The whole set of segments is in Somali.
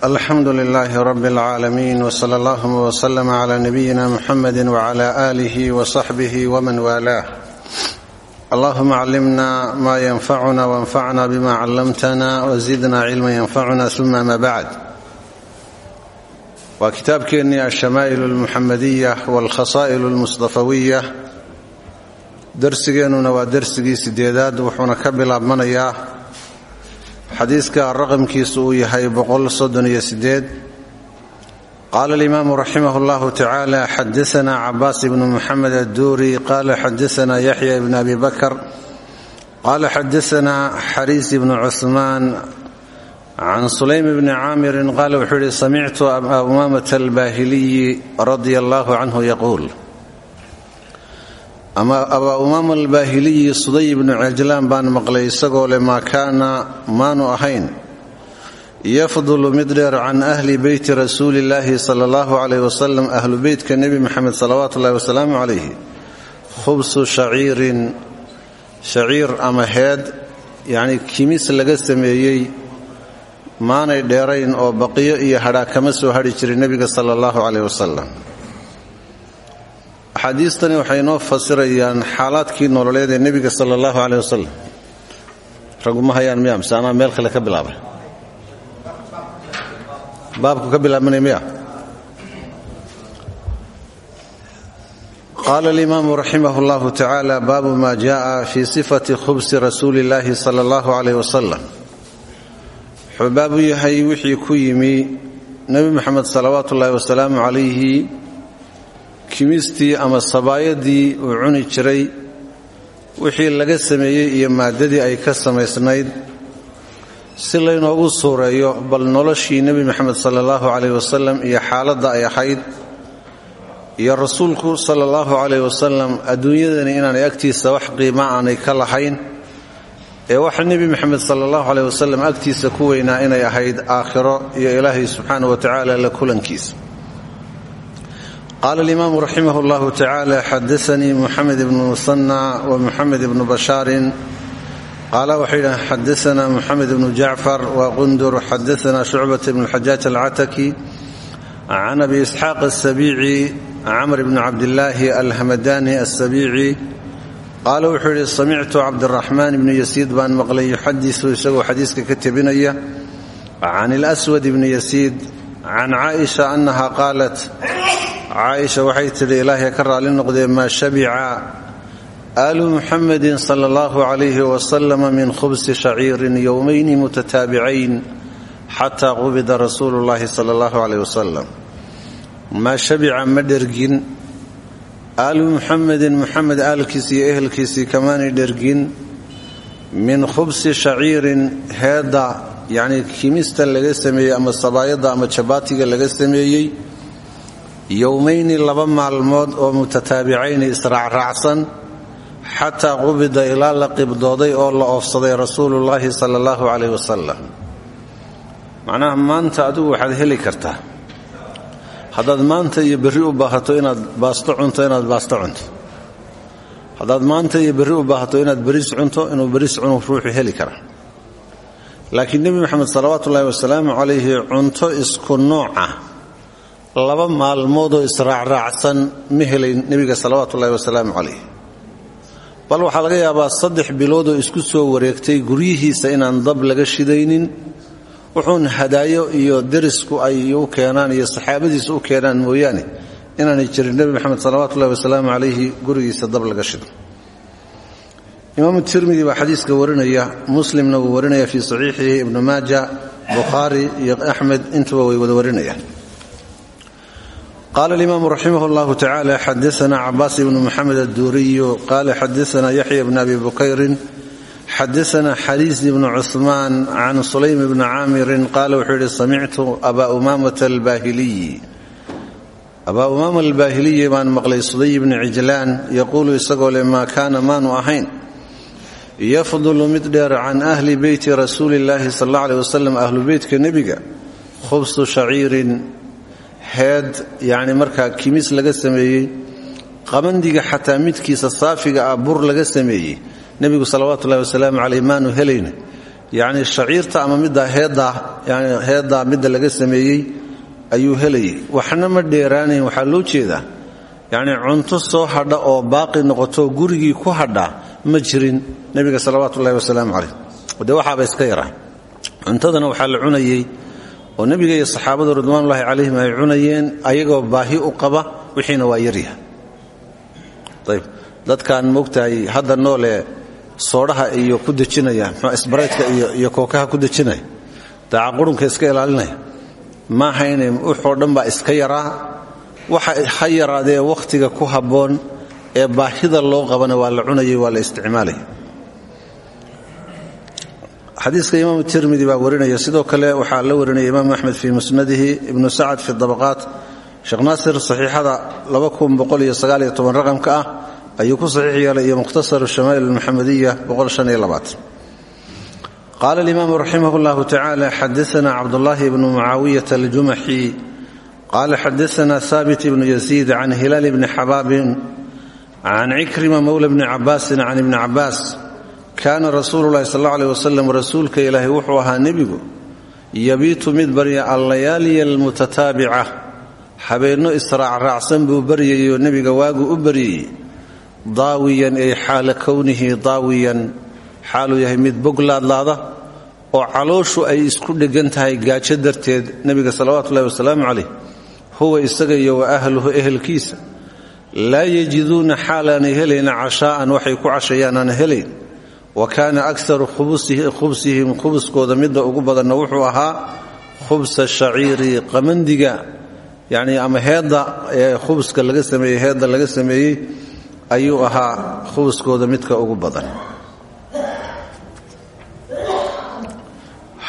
alxamdu lilaahi rabi اlcaalamiin wsala allahuma wslama cla nabiyina muxamedi wcla alih wsaxbih wman waalaah allahuma callimna ma yanfacuna wanfacna bima callamtana wzidna cilma yanfacuna uma ama bacd waa kitaabkeennii alshamaa'il almuxamadiya walkhasaa'il almusdafawiya darsigeennuna waa darsigii sideedaad wuxuuna ka bilaabmanayaa xadiiska raqamkiisu uu yahay qaala alimaamu raximah اllahu tacaala xadaana cabaas ibnu muxamed adduuri qaala xadaana yaxya ibn abi bakr qaala xadaana xariis ibnu cuثmaan can sulaym bni caamirin qaala wuxuu yihi samictu abaa umaamata albaahiliyi radia allahu canhu yaquul ama abaa umaama albaahiliyi suday ibnu cajlaan baan maqlay isagoo leh maa kaana maanu ahayn. Yafdulu mid dheer can ahli beyti rasuuli illaahi sala allahu calayh wasalam ahlu beytka nebi moxamed salawaatu ullahi wasalaamu calayhi khubsu shaciirin shaciir ama heed yacnii kimis laga sameeyey maanay dheerayn oo baqiyo iyo hadhaa kama soo hadhi jirin nebiga sala allahu caleyh wasalam axaadiistani waxay noo fasirayaan xaalaadkii nololeed ee nebiga sala allahu caleyh wasalam hayaan miya mise meel kale ka bilaabay. Baabku ka bilaabmanay miya. Qaala alimaamu raximah allahu tacaala baabu ma jaءa fi sifati khubsi rasuuli اllahi sala allahu caleyh yahay wixii ku yimi nebi moxamed salawaatu ullaahi wasalaamu calayhi kimistii ama sabaayadii uu cuni jiray wixii laga sameeyey iyo maaddadii ay ka samaysnayd si laynoogu suureeyo bal noloshii nebi moxamed sala allahu caleyh wasalam iyo xaaladda ay ahayd iyo rasuulku sala allahu caleyh wasalam adduunyadani inaanay agtiisa wax qiima aanay ka lahayn ee waxa nebi moxamed sala allahu caleyh wasalam agtiisa ku weynaa inay ahayd aakhiro iyo ilaahay subxaanah wa tacaala la kulankiisa qaala alimaamu raximah اllahu tacaala xadaanii muxamed ibnu musanna wa muxamed ibnu bashaarin qaala waxay yidhahan xadaana muxamed ibnu jacfar wa qundur xadaana shucbat ibn xajaaj alcataki can abi isxaaq asabiici camr bni cabdillaahi alhamadani asabiici qaala wuxuu yidhi samictu cabdiraxmaan ibnu yasiid baan maqlay yuxadisu isagoo xadiiska ka tebinaya can ilaswad ibni yasiid can caaisha annaha qaalat caaisha waxay tidhi ilaahay ka raalli noqdee maa shabica aalu muxamedin sala allahu calayhi wasalama min khubsi shaciirin yowmayni mutataabicayn xataa qubida rasuulu llahi sala allahu caleyh wasalam maa shabica ma dhergin. Aalu muxamedin muxamed aalkiisii iyo ehelkiisii kamaanay dhergin. Min khubsi shaciirin heedda yacnii kimista laga sameeyey ama sabaayadda ama jabaatiga laga sameeyey yowmayni laba maalmood oo mutataabicayni israacraacsan xataa qubida ilaa la qibdooday oo la oofsaday rasuulullaahi sala allahu caleyh wasalam macnaha maanta adigu waxaad heli kartaa. Haddaad maanta iyo berri u baahato inaad baasto cunto inaad baasto cunto. Haddaad maanta iyo berri u baahato inaad beriis cunto inuu beriis cunu ruuxu heli karaa laakiin nebi moxamed salawaatu ullaahi wasalaamu calayhi cunto isku nooca laba maalmoodoo israacraacsan ma helayn nebiga salawaatu ullahi wasalaamu calayh. Bal waxaa laga yaabaa saddex biloodoo isku soo wareegtay guryihiisa inaan dab laga shidaynin wuxuun hadaayo iyo derisku ay u keenaan iyo saxaabadiisa u keenaan mooyaane inaanay jirin nebi moxamed salawatu ullahi wasalaamu calayhi gurigiisa dab laga shido imaamu tirmidi baa xadiiska warinaya muslimna wuu warinaya fii saxiixihi ibnu maaja bukhaari iyo axmed intuba way wada warinayaan qala alimaamu raximah اllahu tacala xadaana cabaas ibnu moxamed adduuriyu qala xadaana yaxya bn abi bukayrin xadaana xariis ibnu cusmaan can sulaym bni caamirin qaala wuxuu yihi samictu aba umamata albahiliyi abaa umaama albaahiliyi baan maqlay suday ibni cijlaan yaquulu isagoo leh maa kaana maanu ahayn yafdulu mid dheer can ahli beyti rasuuli illaahi sal alla aleh wasalam ahlu beytka nebiga khubsu shaciirin heed yacni markaa kimis laga sameeyey qabandiga xataa midkiisa saafiga ah bur laga sameeyey nebigu salawaatu ullahi wasalaamu caleyh maanu helayna yacni shaciirta ama midda heeddaa yani heeddaa midda laga sameeyey ayuu helayay waxna ma dheeraanayn waxaa loo jeedaa yacni cunto soo hadha oo baaqi noqoto gurigii ku hadha ma jirin. Nebiga salawaatu ullahi wasalaamu calayh dee waxaaba iska yaraa cuntadana waxaa la cunayey oo nebiga iyo saxaabadu ridwaanullaahi calayhim ay cunayeen ayagoo baahi u qaba wixiina waa yaryaha ayb dadkan moogtahay hadda noole soodhaha iyo ku dejinaya mxuu isbaraydka iyo kookaha ku dejinaya daacaqurunka iska ilaalinaya maahayne wuxoo dhan baa iska yaraa? Waxa ha yaraadee wakhtiga ku habboon ee baahida loo qabana waa la cunayay waa la isticmaalaya xadiiska imaam tirmidi baa warinaya. Sidoo kale waxaa la warinaya imaam axmed fii musnadihi ibnu sacad fi dabaqaat sheekh naasir saxiixada raqamka ah ayuu ku saxiix yeelay iyo mukhtasar shamaa'il almuxamadiya qaala alimaamu raximah llahu tacala xadaana cabdullaahi bnu mucaawiyata aljumaxi. Qaala xadaana haabit ibnu yaziid can hilaal bni xabaabin can cikrima mowla bni cabaasin can ibni cabaas kaana rasuulu lahi sal aleh wasalam rasuulka ilaahi wuxuu ahaa nebigu yabiitu mid barya allayaaliya almutataabica habeenno israacraacsan buu baryayoo nebiga waagu u baryayey daawiyan ay xaala kownihi daawiyan xaaluu yahay mid bog laadlaada oo calooshu ay isku dheggan tahay gaajo darteed nebiga salawaatu ullahi wasalaamu calayh huwa isaga iyo wa ahluhu ehelkiisa laa yajiduuna xaalaanay helayna cashaa'an waxay ku cashayaan aan helayn wa kaana akaru khubsihim khubuskooda midda ugu badanna wuxuu ahaa khubsa shaciiri qamandiga yacni ama heedda ee khubuska laga sameeyey heedda laga sameeyey ayuu ahaa khubuskooda midka ugu badan.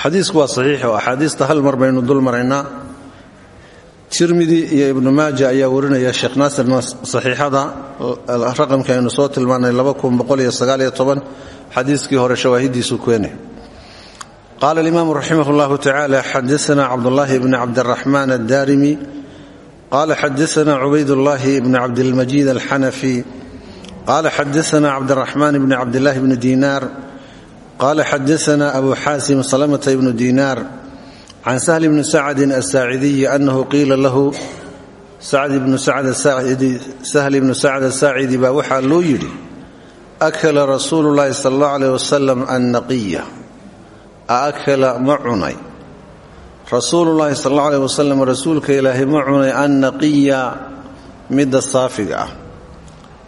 Xadiisku waa saxiix oo axaadiista hal mar baynu dul maraynaa. Tirmidi iyo ibnu maaja ayaa warinaya sheekh naasirna saxiixada raqamka aynu xadiiskii hore shawaahidiisu keenay qaala alimaamu raximah llahu tacala xadaana cabdullaahi bni cabdiraxmaan addarimi qala xadaana cubaydullaahi bni cabdilmajiid alxanafi qala xadaana cabdiraxmaan bni cabdillaahi bni diinaar qala xadaana abu xaasim salamata ibnu diinaar can sahl bni sacdin asaacidiyi anahu qiila lahu sahl ibnu sacd asaacidi baa waxaa loo yidhi akala rasuulu llaahi sal allahu aleyh wasalam annaqiya a akala ma cunay rasuulullaahi sal allahu aleyh wasalam rasuulka ilaahay ma cunay annaqiya midda saafiga ah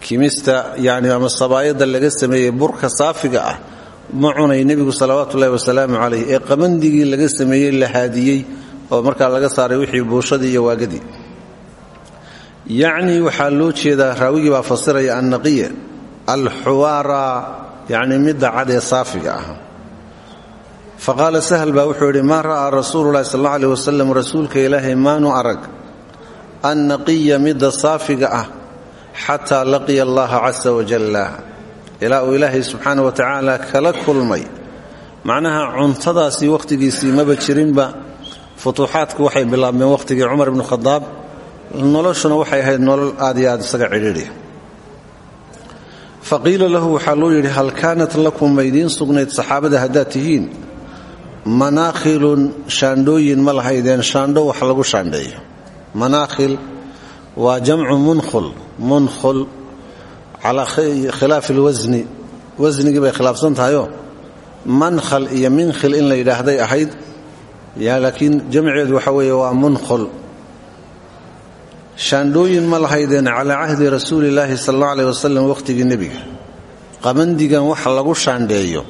kimista yani ama sabaayadda laga sameeyey burka saafiga ah ma cunay nebigu salawaatu ullahi wasalaamu calayh ee qabandigii laga sameeyey la haadiyey oo markaa laga saaray wixii buushadii iyo waagadii waxaa loo jeedaa raawigii baa alxuwaara yacni midda cad ee saafiga ah. Fa qaala sahl baa wuxuu yidhi maa ra'aa rasuulu llahi sal alla aleh wasalam rasuulka ilaahay maanu arag annaqiya midda saafiga ah xataa laqiya allaha casa wajalla ilaa uu ilaahay subxaana wa tacaala kala kulmay. Macnaha cuntadaasii wakhtigiisii maba jirinba futuuxaadku waxay bilaabmeen wakhtigii cumar ibnu khadaab noloshuna waxay ahayd nolol aad iyo aad isaga cidhiidhi faqiila lahu waxaa loo yidhi hal kaanat lakum maydiin sugnayd saxaabada haddaad tihiin? Manaakhilun shaandhooyin ma lahaydeen shaandho wax lagu shaandheeyo. Manaakhil waa jamcu munkhul munkhul calaa khilaafi alwasni wasnigii bay khilaafsan tahayoo mankhal iyo minkhil in la yidhaahday ahayd laakiin jamceedu waxa weeye waa munkhul shaandhooyin ma lahaydeen calaa cahdi rasuulillaahi sal alla aleh wasalam wakhtigii nebiga. Qabandigan wax lagu shaandheeyo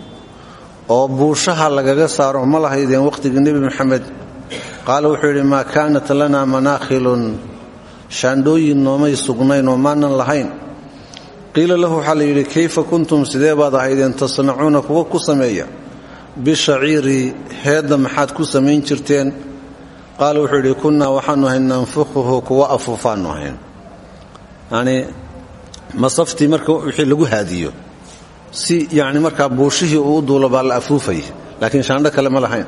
oo buushaha lagaga saaro ma lahaydeen wakhtigii nebi moxamed qaala wuxuu yidhi maa kaanat lana manaakhilun shaandhooyin noomay sugnayn oo maanan lahayn. Qiila lahu waxaa la yidhi kayfa kuntum sidee baad ahaydeen tasnacuuna kuwa ku sameeya? Bishaciiri heedda maxaad ku samayn jirteen qaala wuxuu yidhi kunnaa waxaanu ahayn nanfuquhu kuwa afuufaannu ahayn. Yacnii masaftii marka wixii lagu haadiyo si yacni markaa buushihii uu u la afuufaya laakiin shaandho kale ma lahayn.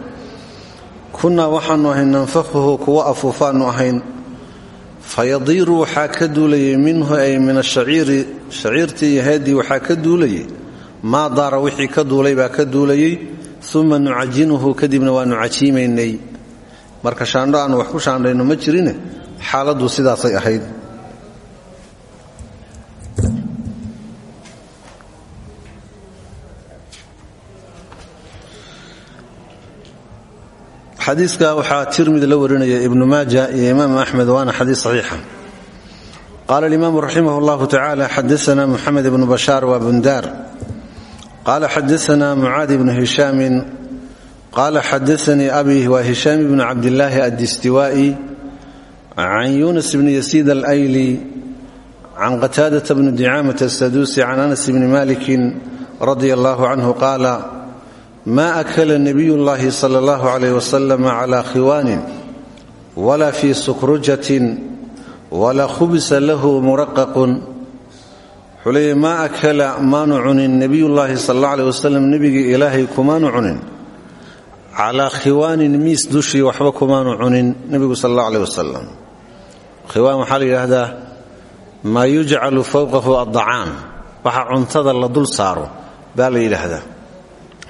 Kunnaa waxaannu ahayn nanfaquhu kuwa afuufaannu ahayn fayadiiru waxaa minhu ay min ashaciiri shaciirtii iyo heeddii waxaa ka duulayay maa daara wixii ka duulay baa ka duulayey uma nucajinuhu kadibna waanu cajiimaynay marka shaandho aanu wax ku shaandhayno ma jirine? Xaaladdu sidaasay ahayd. Xadiiska waxaa tirmidi la warinaya ibnu maaja iyo imaam axmed waana xadiis saxiixa. Qaala alimaamu raximah llahu tacala xadaana muxamed ibnu bashaar waa bundaar. Qaala xadaana mucaad ibnu hishaamin qaala xadaanii abi waa hishaam ibnu cabdillaahi addistiwaa'i can yunas bni yasiid alayli can qataadata bni dicaamata asaduusi can anas bni malikin radia allahu canhu qaala ma akla nabiy llahi sala allahu alayh wasalam cala khiwaanin wala fii sukrujatin wala khubisa lahu muraqaqun wuxuu leeya maa akala maanu cunin nebiyullaahi sal alla aleh wasalam nebigii ilaahay kumaanu cunin calaa khiwaanin miis dushii waxba kumaanu cunin nebigu sal alla aleh wasalam khiwaan waxaa la yidhaahdaa maa yujcalu fowqahu addacaam waxa cuntada la dul saaro baa la yidhaahdaa.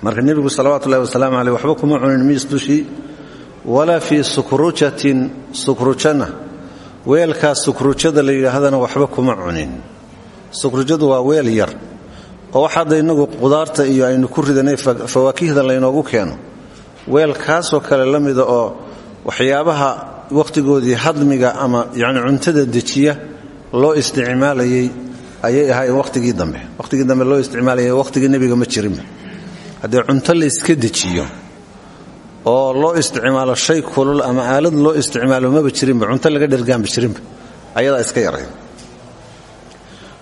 Marka nebigu salawaatu ullahi wasalaamu caleyh waxba kuma cunin miis dushii walaa fii sukrujatin sukrujana weelkaa sukrujada la yidhaahdana waxba kuma cunin. Sukrujadu waa weel yar oo wax hadda qudaarta iyo aynu ku ridanay fawaakihda laynoogu keeno weelkaasoo kale la mida oo waxyaabaha wakhtigoodii hadmiga ama yacni cuntada dejiya loo isticmaalayay ayay ahaayeen wakhtigii dambe. Wakhtigii dambe loo isticmaalayay wakhtigii nebiga ma jirinba haddii cunto layska dejiyo oo loo isticmaalo shay kulul ama aalad loo isticmaalo maba jirinba cunto laga dhergaanba jirinba ayadaa iska yaray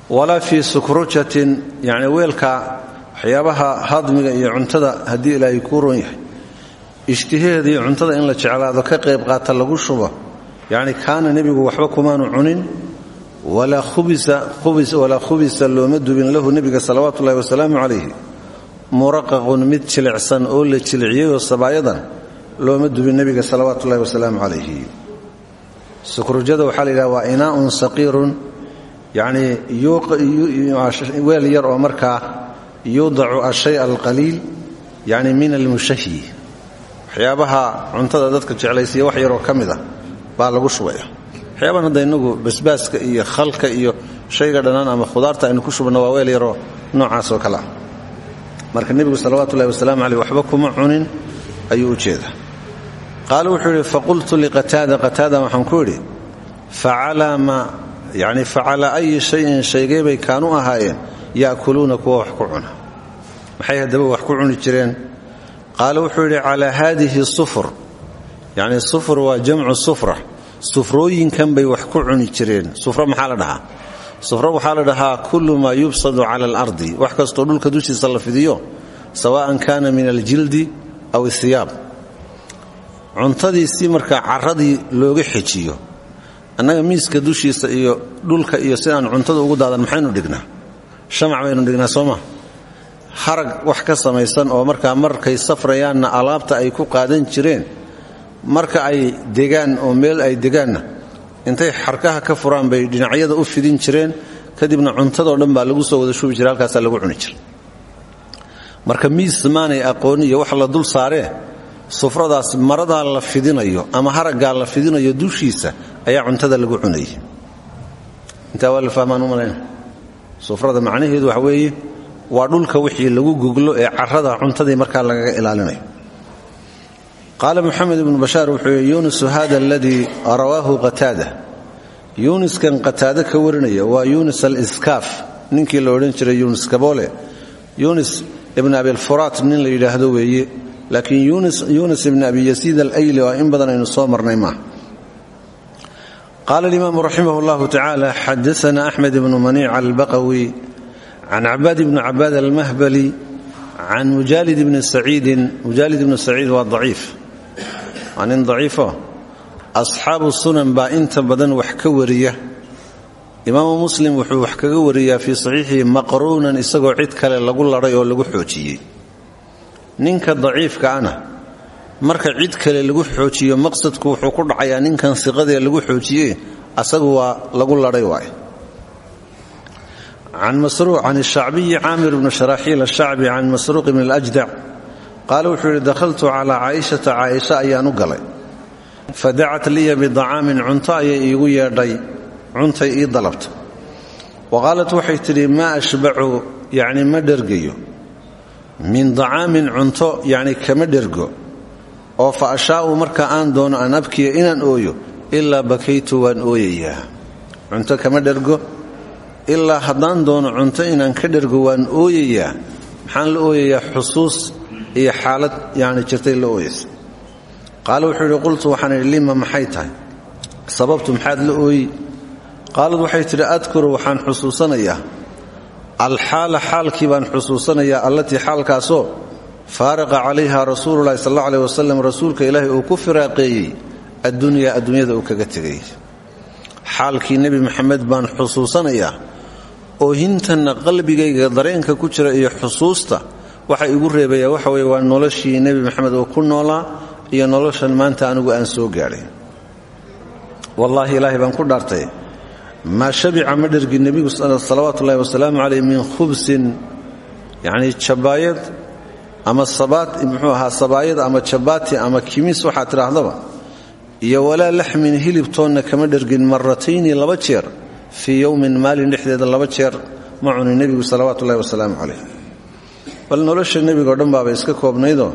walaa fii sukrujatin yacni weelka waxyaabaha hadmiga iyo cuntada haddii ilaahay kuu ron yahay ishtiheeda iyo cuntada in la jeclaado ka qayb qaata lagu shubo. Yacni kaana nebigu waxba kumaanu cunin walaa khubisa looma dubin lahu nebiga salawaatu ullahi wasalaamu calayhi. Muraqaqun mid jilicsan oo la jiliciyayoo sabaayadan looma dubin nebiga salawaatu ullahi wasalaamu calayhi. Sukrujada waxaa la yidhaha waa inaa'un saqiirun yacnii weel yar oo markaa yuudacu ashay alqaliil yacni min almushahyi waxyaabaha cuntada dadka jeclaysiya wax yaroo ka mid ah baa lagu shubaya waxyaabahan hadda innagu basbaaska iyo khalka iyo shayga dhannaan ama khudaarta aynu ku shubno waa weel yaroo noocaas oo kale ah. Marka nebigu salawaatu ullahi wasalaamu caleyh waxba kuma cunin ayuu u jeeda qaala wuxuu yidhi faqultu liqataada qataada waxaan ku idhi yacni facalaa ayi shayin shaygee bay kaanu ahaayeen ya'kuluuna kuwa wax ku cuna. Maxay haddaba wax ku cuni jireen qaala wuxuu yidhi calaa haadihi sufur. Yacni sufur waa jamcu sufra. Sufrooyinkan bay wax ku cuni jireen. Sufro maxaa la dhahaa? Sufro waxaa la dhahaa kullu maa yubsadu cala alardi. Wax kastoo dhulka dushiisa la fidiyo sawa'an kaana min aljildi aw ihiyaab cuntadii si markaa carradii looga xejiyo annaga miiska dushiisa iyo dhulka iyo sidaan cuntada ugu daadan maxaynu dhignaa? Shamac baynu dhignaa sooma harag wax ka samaysan oo markaa markay safrayaanna alaabta ay ku qaadan jireen marka ay degaan oo meel ay degaanna intay xarkaha ka furaan bay dhinacyada u fidin jireen kadibna cuntadoo dhan baa lagu soo wada shubi jira lagu cuni jira marka miis maanay aqooni iyo wax la dul saaree sufradaas maradaa la fidinayo ama haraggaa la fidinayo dushiisa ayaa cuntada lagu cunayay. Intaa waa fahmaan u sufrada macnaheedu waxa weeye waa dhulka wixii lagu goglo ee carrada cuntadii markaa lagaga ilaalinayo qaala moxamed ibnu bashaar wuxuu yidhi yunusu hada aladii rawaahu qataada. Yuniskan qataade ka warinaya waa yunis aliskaaf. Ninkii la odhan jiray yunis kaboole yunis ibn abilfuraat nin la yidhaahdo weeye. Laakiin yunis ibn abi yasiid alayli oo in badan aynu soo marnay maaha qaala alimaamu raximah اllahu tacaala xadaana axmed ibnu maniic albaqawi can cabaad ibni cabaad almahbali can mujaalid ibni saciidin mujaalid ibni saciid waa daciif waa nin daciifo asxaabu sunan baa inta badan wax ka wariya imaamu muslim wuxuu wax kaga wariyaa fii saxiixihi maqruunan isagoo cid kale lagu ladhay oo lagu xoojiyey ninka daciifka ana marka cid kale lagu xoojiyo maqsadku wuxuu ku dhacayaa ninkan siqadee lagu xoojiye asagu waa lagu ladhay waay can shacbiyi caamir bni sharaaxiil ashacbi can masruuq bn اljdac qaala wuxuu yidhi dakhaltu calaa caaishata caaisha ayaan u galay fa dacat liya bidacaamin cunto ayay iigu yeedhay cuntay ii dalabta wa qaalat waxay tidhi maa ashbacu yacni ma dhergayo min dacaamin cunto yacni kama dhergo oo fa ashaa'u marka aan doono an abkiya inaan ooyo ilaa bakaytu waan ooyayaa cunto kama dhergo ilaa haddaan doono cunto inaan ka dhergo waan ooyayaa maxaan la ooyayaa xusuus iyo xaalad yacni jirtay la ooyaysa qaala wuxuu yidhi qultu waxaan idhi lima maxay tahay? Sababtu maxaad la ooyi qaalad waxay tidhi adkuru waxaan xusuusanayaa. Alxaala xaalkii baan xusuusanayaa allatii xaalkaasoo faaraqa calayha rasuululahi sal alla aleh rasuulka ilaahay uu ku firaaqeeyey addunyaa adduunyada uu kaga tegay xaalkii nebi maxamed baan xusuusanayaa oo hintanna qalbigayga dareenka ku jira iyo xusuusta waxa igu reebaya waxa weye waa noloshii nebi maxamed oo ku noolaa iyo noloshan maanta anigu aan soo gaadhay wallaahi ilaahay baan ku dhaartay maa shabica ma dhergi nebigu salawaatu ullahi wasalaamu caleyh min khubsin yacnii jabaayad ama muxuu ahaa ama jabaati ama kimis waxaad tidhaahdaba iyo walaa laxmin hilibtoonna kama dhergin maratayni laba jeer fii yowmin maalin dhexdeeda laba jeer ma cunin nebigu salawaatu ullahi wasalaamu caleyh bal nolosha nebigao dhan baaba iska koobnaydoo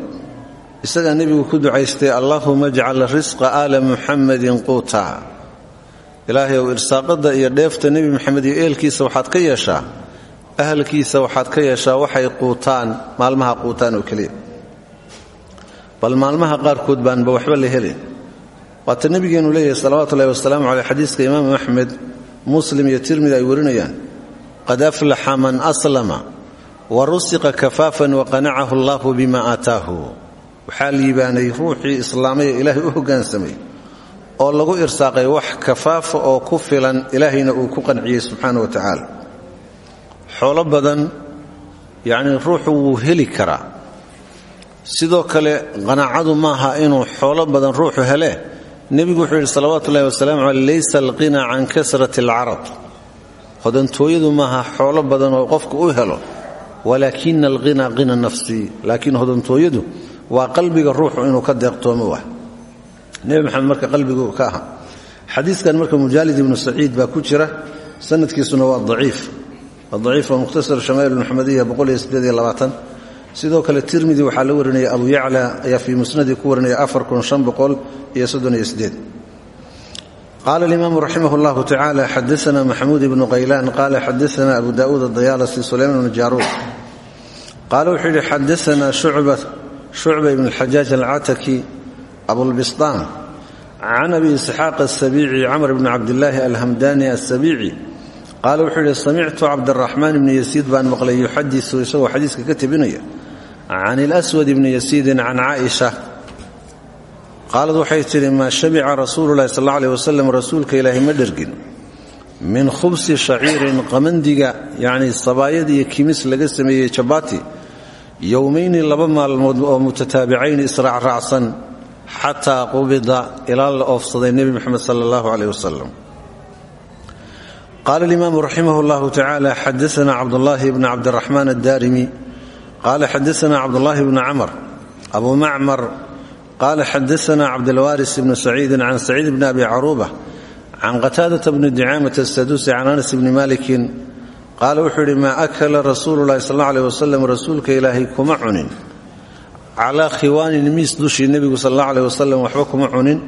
isagaa nebigu ku ducaystay allaahuma ajcal risqa aala muxamadin quuta ilaahay ow irsaaqadda iyo dheefta nebi maxamed iyo eelkiisa waxaad ka yeeshaa ahalkiisa waxaad ka yeeshaa waxay quutaan maalmaha quutaan oo keliya. Bal maalmaha qaarkood baanba waxba la helin. Waata nebigeenu leeyahay salawaatu ullahi wasalaamu caleyh xadiiska imaamu axmed muslim iyo tirmidi ay warinayaan qad aflaxa man aslama wa rusiqa kafaafan waqanacahu allahu bima aataahu waxaa liibaanay ruuxii islaamay ee ilaahay u hoggaansamay oo lagu irsaaqay wax kafaafa oo ku filan ilaahayna uu ku qanciyey subxaana wa tacaala. Xoolo badan yacnii ruuxu wuu heli karaa. Sidoo kale qanaacadu maaha inuu xoolo badan ruuxu hele nebigu wuxuu yidhi salawaatu ullahi wasalaamu caley laysa alqina can kasrati alcarab hodantooyadu maaha xoolo badan oo qofku u helo walaakina alqina qina nafsi. Laakiin hodantooyadu waa qalbiga ruuxu inuu ka deeqtoomo wah nebi maxamed marka qalbigu ka aha. Xadiiskan marka mujaalid ibnu saciid baa ku jira sanadkiisuna waa aciif aciif waa mukhtasar shamaa'il maxamediya sidoo kale tirmidi waxaa la warinaya abu yacla ayaa fii musnadii ku warinaya qaala alimaamu raximah اllahu tacala xadaana maxamuud ibnu qaylaan qaala xadaana abu daa'uud adayaalasi sulayman bnu jaaruud qaala wuxuu yidhi xadaana shucba ibn اlxajaaj alcataki abulbistaan can abi isxaaq asabiici camr bni cabdillaahi alhamdani asabiici qaala wuxuu yidhi samictu cabdaraxmaan ibni yasiid baan maqlay yuxadisu isagoo xadiiska ka tebinaya can ilaswad ibni yasiidin can caaisha qaalad waxay tidhi maa shabica rasuululahi sal aleh wasalam rasuulka ilaahay ma dhergin min khubsi shaciirin qamandiga yacnii sabaayad iyo kimis laga sameeyey jabaati yowmayni laba maalmood oo mutataabicayn israacraacsan xataa qubida ilaa la oofsaday nebi moxamed sala allahu caleyh wasalam qaala alimaamu raximah llahu tacala xadaana cabdullaahi bni cabdiraxmaan qaala xadaana cabdullaahi bni camr abu macmar qaala xadaana cabdilwaaris bni saciidin can saciid bni abi caruuba can qataadata bni dicaamata asaduusi can anas bni malikin qaala wuxuu yidhi maa akala rasuulu llahi sal alla aleh wasalam rasuulka ilaahay kuma cunin calaa khiwaanin miis dushii nebigu sal alla aleh wasalam waxba kuma cunin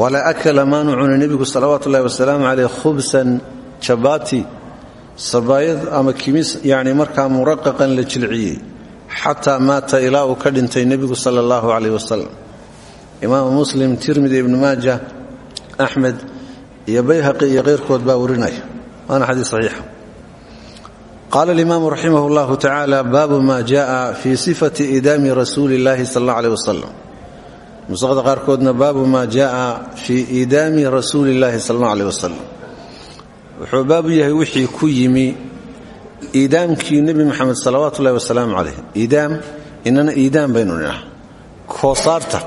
walaa akala maanu cunin nebigu salawaatu ullahi wasalaamu caleyh khubsan jabaati sabaayad ama kimis yacni markaa muraqaqan la jilciyey xataa maata ilaa uu ka dhintay nebigu sala allahu caleyh wasalam imaamu muslim tirmidi ibnu maaja axmed iyo bayhaqi iyo keyrkood baa warinaya waana xadiis saxiixa qaala alimaamu raximah llahu tacaala baabu ma jaءa fii sifati idaami rasuuli اllahi sal اllah aleh wasalam nusaqda qaarkoodna baabu ma jaءa fii iidaami rasuuli اllahi sal اllah aleh wasalam wuxuu baabu yahay wixii ku yimi iidaamkii nebi moxamed salawaatu ullahi wasalaamu caleyh iidaam inana iidaam baynu nidhaha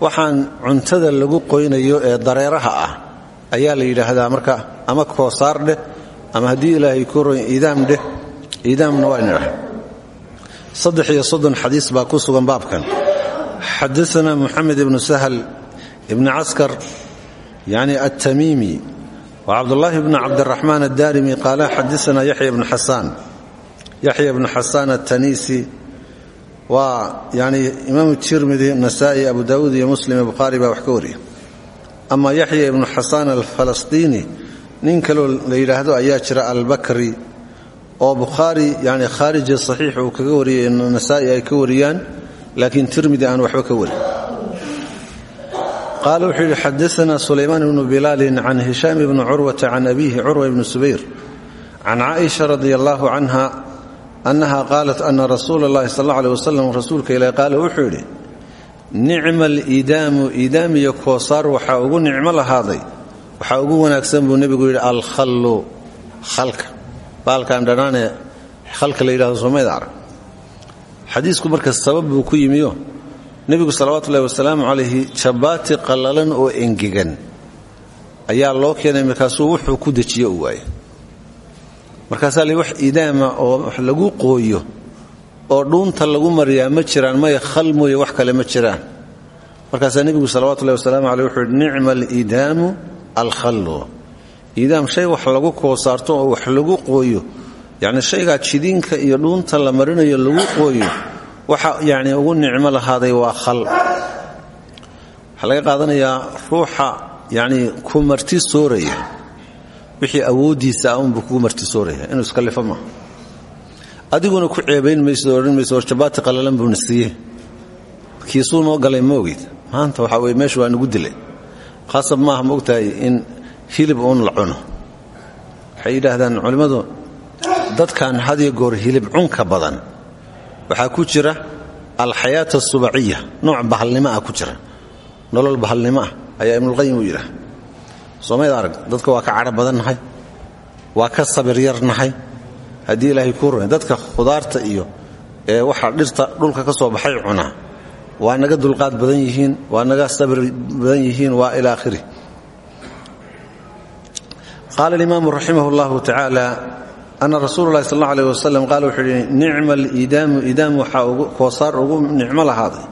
waxaan cuntada lagu qoynayo ee dareeraha ah ayaa la yidhaahdaa marka ama koosaar dheh ama haddii ilaahay ku roy iidaam dheh iidaamna waa nidhaha saddex iyo soddon xadiis baa ku sugan baabkan. Xadaana muxamed ibnu sahl ibni caskar yani altamiimi wa cabdulaahi bni cabdiraxmaan addarimi qaala xadaana yaxya ibnu xasaan yaxya ibnu xasaan ataniisi waa yani imaamu tirmidi nasaai abu daawuud iyo muslim bukhaari baa wax ka wariya ama yaxya ibnu xasaan alfalastiini nin kaloo la yidhaahdo ayaa jira albakri oo bukhaari yani khaarija saxiix uu kaga wariyay ay ka wariyaan laakiin tirmidi aan waxba ka warin qaala wuxuu yidhi xadaana sulaymaan ibnu bilaalin can hishaam ibni curwata can abiihi curwa ibni subayr can caaisha radi allaahu canha annaha qaalat ana rasuula اllahi sal alla aleh wasalam rasuulka ilaah qaala wuxuu yidhi nicma alidaamu idaam iyo koosaar waxaa ugu nicmo lahaaday waxaa ugu wanaagsan buu nebigu yidhi alkhallu khalka baalkan dhanaanee khalka la yidhahdo nebigu salawaatuullahi wasalaamu calayhi jabaati qallalan oo engegan ayaa loo keenay markaasuu wuxuu ku dejiyo u waayey markaasaa wax idaama oo wax lagu qooyo oo dhuunta lagu mariyaa ma jiraan maya khal mooye wax kale ma jiraan. Markaasaa nebigu salawatullahi wasalaamu caleyh wuxuu yidhi nicma alidaamu alkhallu. Idaam shay wax lagu koosaarto oo wax lagu qooyo yacni shaygaa jidiinka iyo dhuunta la marinayo lagu qooyo waxa yacni ugu nicmo lahaaday waa khal. Waxaa laga ruuxa yacni ku marti sooraya. Wixii awooddiisa ah unbuu marti sooraya. Inuu iskallifo maaha adiguna ku ceebayn maysid oo odhan maysid war jabaati qallalan buuna siiye noo galay ma maanta waxaa weye meeshu waa nagu dilay. Khaasab maaha ma ogtahay in hilib uun la cuno. Waxay yidhaahdaan dadkan hadiyo goor hilib cunka badan waxaa ku jira alxayaat asubaciya nooc bahalnimo ah ku jira. Nolol bahalnimo ah ayaa ibnulqayim uu yidhaah soomayd arag dadka waa ka cadho badannahay waa ka sabir yarnahay haddii ilaahay kuu rume dadka khudaarta iyo ee waxa dhirta dhulka ka soo baxay cunaa waa naga dulqaad badan yihiin waa naga sabir badan yihiin waa ila akhiri. Qaala alimaamu raximah tacaala ana rasuulu lahi sal aleh wasalam qaala wuxuu yidhi nicma alidaamu idaam waxaa koosaar ugu nicmo lahaaday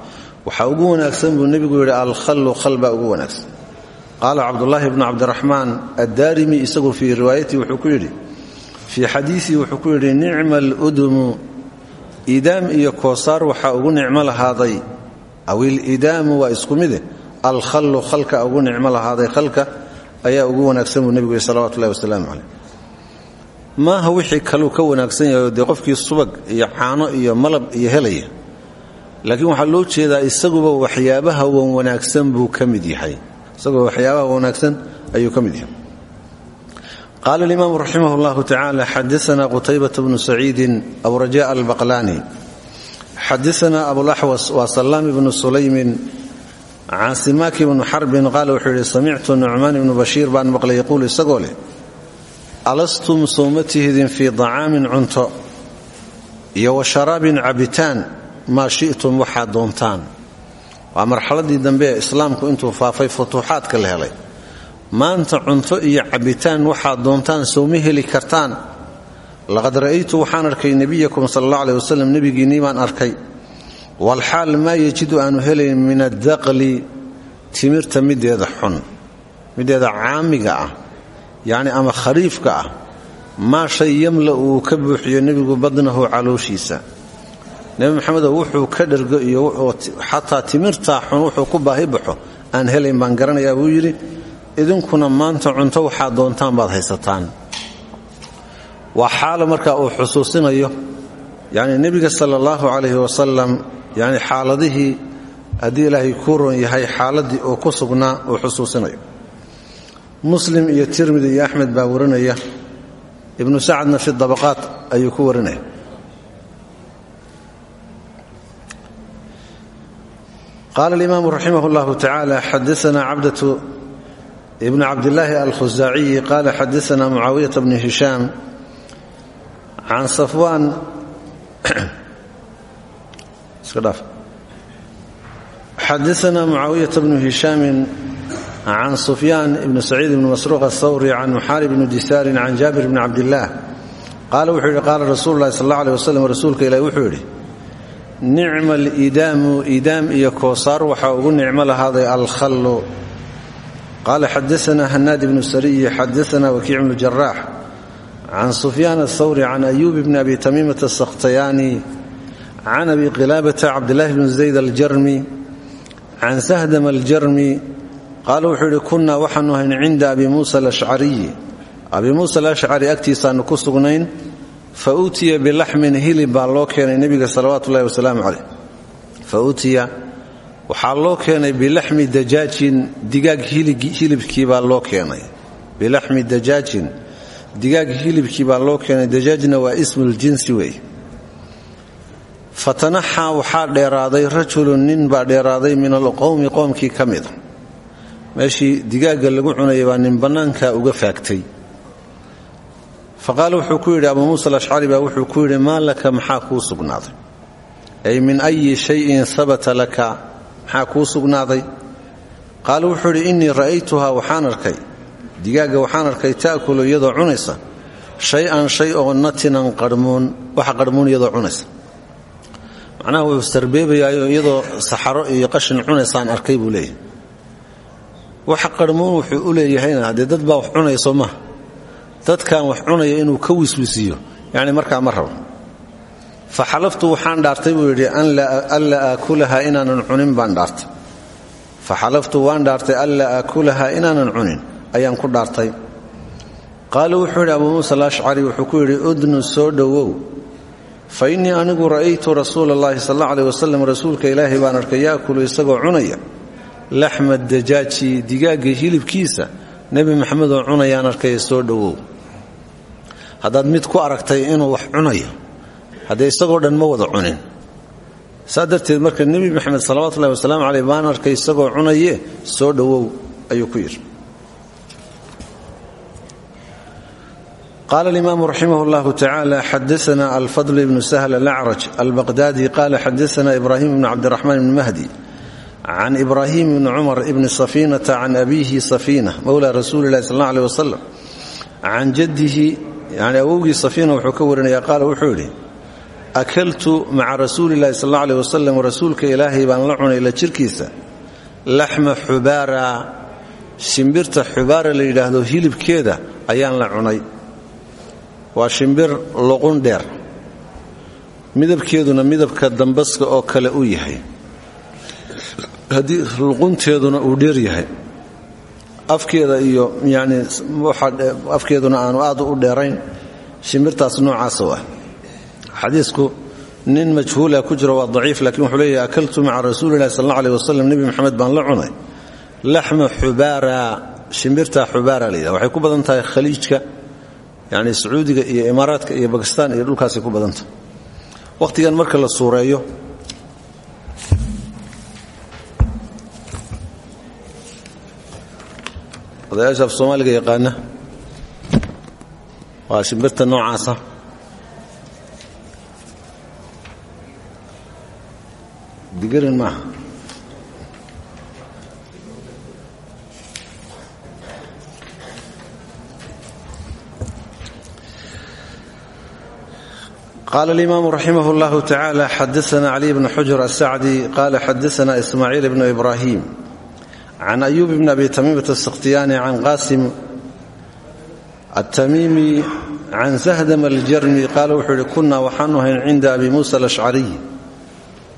waxaa ugu wanaagsan buu nebigu yidhi alkhallu khal baa ugu wanaagsan qaala cabdulaahi bnu cabdiraxmaan addaarimi isagu fii riwaayatii wuxuu ku yidhi fii xadiisii wuxuu ku yidhi nicma aludumu idaam iyo koosaar waxaa ugu nicmo lahaaday aw ilidaamu waa isku mide alkhallu khalka ugu nicmo lahaaday khalka ayaa ugu wanaagsan buu nebigu yidhi salawatullahi wasalaamu caleyh maaha wixii kaluu ka wanaagsan yahay dee qofkii subag iyo caano iyo malab iyo helaya. Laakiin waxaa loo jeedaa isaguba waxyaabaha wan wanaagsan buu ka yahay. Isaguba waxyaabaha wanaagsan ayuu ka mid yahay. Qaala alimaamu raximah اllahu tacala xadaana qutaybata bnu saciidin abu raja albaqlaani. Xadaana abulaxwas waa salaam ibnu sulaymin. Can simaaki bnu xarbin qaala wuxuu yidhi samictu nucmaan ibnu bashiir baan maqlay yaquul isagoo leh alastum sooma tihidin fii dacaamin cunto iyo wa sharaabin cabitaan maa shi'tum waxaad doontaan waa marxaladii dambe ee islaamku intuu faafay futuuxaadka la helay maanta cunto iyo cabitaan waxaad doontaan sowma heli kartaan laqad ra'aytu waxaan arkay nebiyakum sala allah aleh wasalam nebigiinnii baan arkay walxaal maa yejidu aanu helayn min addaqli timirta mideeda xun mideeda caamiga ah yacni ama khariifka ah maa shay yamla uu ka buuxiyo nebigu badnahu calooshiisa. Nebi maxamedo wuxuu ka dhergo iyo xataa timirtaa xun wuxuu ku baahi baxo aan helayn baan garanayaa buu yidhi. Idinkuna maanta cunto waxaad doontaan baad haysataan. Waa xaalo marka uu xusuusinayo yacni nebiga sala allahu calayhi wasalam yacni xaaladihii haddii ilaahay kuu ron yahay xaaladii uu ku sugnaa uu xusuusinayo muslim iyo tirmidi iyo axmed baa warinaya. Ibnu sacadna fi dabaqaat ayuu ku warinaya. Qaala alimaamu raximah اllahu tacaala xadaana cabdatu ibn cabdillaahi alkhusaaciyi qaala xadaana mucaawiyata bni hishaam can safwaan xadaana mucaawiyata bnu hishaamin can sufyaan ibni saciid ibni masruuq athawri can muxaarib bni disaarin can jaabir bni cabdillaah qaala wuxuu yidhi qaala rasuulu lahi sal alla aleh waslem rasuulka ilahi wuxuu yidhi nicma alidaamu idaam iyo koosaar waxaa ugu nicmo lahaaday alkhallu qaala xadaana hanaad ibnu sariyi xadaana wakiic bnu jaraax can sufyaan athawri can ayuub bni abi tamiimata asakhtayaani can abi qilaabata cabdilaahi bni zayd aljarmi can sahdam aljarmi qaala wuxuu yidhi kunnaa waxaanu ahayn cinda abi muusa alashcariyi abi muusa alashcari agtiisaannu ku sugnayn fa utiya bilaxmin hilib baa loo keenay nebiga salawaatu ullahi wasalaamu fa utiya waxaa loo keenay bilaxmi dajaajin digaag hilibkii baa loo keenay bilaxmi dajaajin digaag hilibkii baa loo keenay dajaajna waa ismuuljinsi wey fatanaxaa waxaa dheeraaday rajulun nin baa dheeraaday min alqowmi qoomkii ka mida meeshii digaagga lagu cunayay baa nin bannaankaa uga faagtay. Fa qaala wuxuu ku yidhi abuu muusa alashcari baa wuxuu ku yidhi maa laka maxaa kuu sugnaaday? Ay min ayi shayin habata laka maxaa kuu sugnaaday? Qaala wuxuu yidhi innii ra'aytuhaa waxaan arkay. Digaagga waxaan arkay ta'kulu iyadoo cunaysa. Shay-an natinan qarhmuun waxa qarhmuun iyadoo cunaysa. Macnaha wuu sarbeebayaayo iyadoo saxaro iyo qashin cunaysaan arkay buu leeyahay waxa qarhmuun wuxuu u leeyahayna haddee dad baa wax cunaya maha. Dadkan wax cunaya inuu ka wiswisiiyo yacni markaa ma rabo. Fa xalaftu waxaan dhaartay buu yidhi an la aakulaha inaanan cunin baan dhaartay. Fa xalaftu waan dhaartay an la aakulahaa inaanan cunin ayaan ku dhaartay. Qaala wuxuu yidhi abuu muusa alashcari wuxuu ku yidhi udnu soo dhowow. Fa innii anigu ra'aytu rasuula allahi sal alla rasuulka ilaahay baan arkay yaakulu isagoo cunaya laxma dajaaji digaagga hilibkiisa nebi maxamedoo cunayaan arkaya soo dhowow. Haddaad mid ku aragtay inuu wax cunayo haddee isagoo dhan ma wada cunin. Saa darteed marka nebi maxamed salawatullahi wasalaamu caleyh baan arkay isagoo cunaye soo dhowow ayuu ku yidhi. Qaala alimaamu raximah llahu tacaala xadaana alfadl ibnu sahl alacraj albaqdaadi qaala xadaana ibraahim bnu cabdiraxmaan bni mahdi can ibraahim bni cumar ibni safiinata can abiihi safiina mowla rasuuli lahi sal alla aleh wasalam can jaddihi yani awowgii safiina wuxuu ka warinaya qaala wuxuu yidhi akaltu maca rasuuli llahi sal alla aleh wasalam rasuulka ilaahay baan la cunay la jirkiisa laxma xubaara shimbirta xubaara la yidhaahdo hilibkeeda ayaan la cunay waa shimbir luqun dheer midabkeeduna midabka dambaska oo kale u yahay haddii luqunteeduna uu dheer yahay afkeeda iyo yani afkeeduna aanu aad u dheerayn shimbirtaas noocaasa ah. Xadiisku nin majhuula ku jiro waa daciif lakiin wuxuu leeyahy akaltu maca rasuulilahi sal alla aleh wasalam nebi moxamed baan la cunay. Laxma xubaara shimbirta xubaara la yidhaha waxay ku badan tahay khaliijka yani sacuudiga iyo imaaraadka iyo bakistaan iyo dhulkaasay ku badan tahay. Wakhtigan marka la suureeyo odayaasha af soomaaliga yaqaana waa shimbirta noocaasa. Digarin maaha. Qala alimaamu raximah اllahu tacaala xadaana caliy bn xujr asacdi qala xadaana ismaaciil bnu ibrahim can ayuub bn abi tamiimata asakhtiyaani can qaasim atamiimi can sahdam aljarmi qaala wuxuu yihi kunaa waxaanu hayn cinda abi muusa alashcariy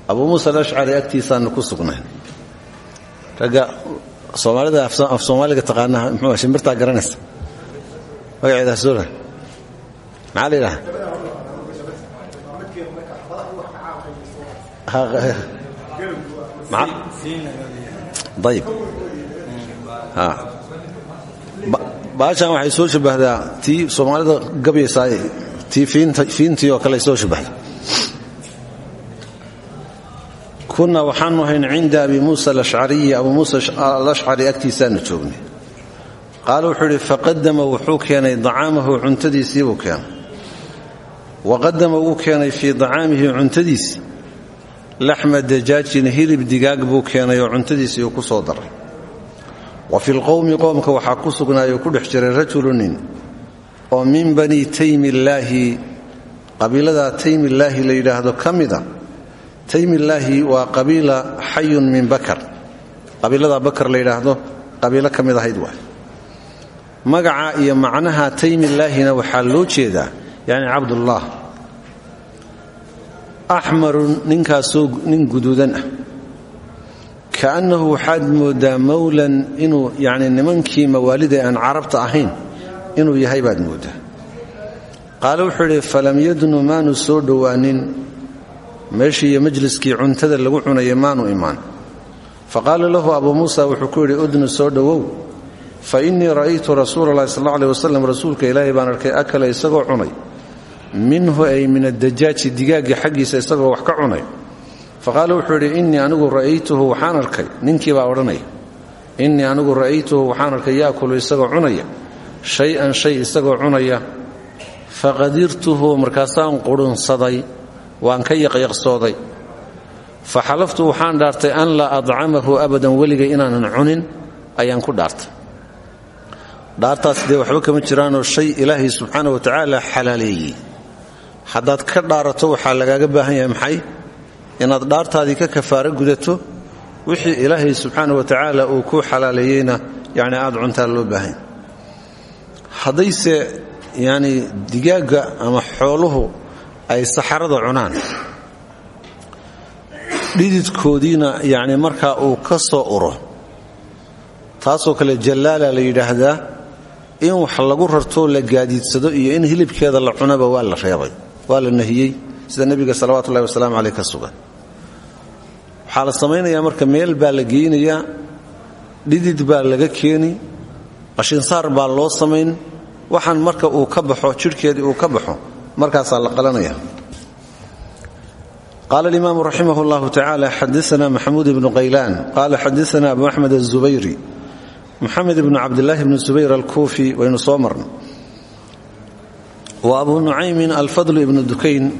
abuu muusa alashcari agtiisaanu ku sugnayn ragga soomaalida af soomaaliga taqaana mxuu shimbirtaa garanaysa magaceeda hasoola maxaa la yidhaha ayb baashan waxay soo shabbahdaa tii soomaalida gabyaysaay tii fiintii oo kale soo shabbahda kunaa waxaanu hayn cinda abi muusa alashcariyi abuu muusa alashcari agtiisaanu joognay qaala wuxuu idhi faqadama wuxuu keenay dacaamahu cuntadiisiibuu keenay. Waqadama wuu keenay fii dacaamihi cuntadiisi laxma dajaajin hilib digaag buu keenay oo cuntadiisii uu ku soo daray wa fi lqowmi qoomka waxaa ku sugnaayoo ku dhex jiray rajulu nin oo min banii taymillaahi qabiiladaa taymillaahi la yidhaahdo ka mida taymillaahi waa qabiila xayun min bakar qabiilada bakar la yidhaahdo qabiilo ka mid ahayd waay magaca iyo macnaha taymillaahina waxaa loo jeedaa yacni cabdullah axmarun ninkaasoo nin guduudan ah kaannahu waxaad mooddaa mawlan inuu yacni nimankii mawaalida aan carabta ahayn inuu yahay baad mooddaa qaale wuxuu idhi falam yadnu maanu soo dhowaanin meeshii iyo majliskii cuntada lagu cunayay maanu imaan faqaala lahu abuu muusa wuxuu ku yidhi udnu soo dhowow fa innii ra'aytu rasuula allahi sal alla aleh wasalam rasuulka ilaahay baan arkay akala isagoo cunay minhu ay min addajaaji digaagga xaggiisa isagoo wax ka cunay. Faqaala wuxuu yidhi innii anigu ra'aytuhu waxaan arkay. Ninkii baa odhanaya innii anigu ra'aytuhu waxaan arkay yaakulu isagoo cunaya shay-an shay isagoo cunaya. Faqadirtuhu markaasaan qudhunsaday waan ka yaqyaqsooday. Fa xalaftu waxaan dhaartay an laa adcamahu abadan weligay inaanan cunin ayaan ku dhaartay. Dhaartaas dee waxba kama jiraanoo shay ilaahay subxaana wa tacaala xalaaleeyey haddaad ka dhaarato waxaa lagaaga baahan yahay maxay? Inaad dhaartaadii ka kafaaro gudato wixii ilaahay subxaana wa tacaala uu ku xalaaleeyeyna yacni aad cuntaa loo baahanya haddayse yacni digaagga ama xooluhu ay saxarada cunaan dhididkoodiina yacni markaa uu ka soo uro taasoo kale jallaala la yidhaahdaa in wax lagu rartoo la gaadiidsado iyo in hilibkeeda la cunaba waa la reebay waa la nahiyey sida nebiga salawatullahi wasalaamu caleyh ka sugan. Waxaa la samaynayaa marka meel baa la geynayaa dhidid baa laga keeni qashinsaar baa loo samayn waxaan marka uu ka baxo jidhkeedii uu ka baxo markaasaa la qalanaya qaala alimaamu raximah اllahu tacala xadaana maxamuud ibnu qaala xadaana abu axmed aلzubayri moxamed ibnu cabdilaahi bni zubayr alkuufi waynu soo marnay wa abu nucaymin alfadl ibnu dukayn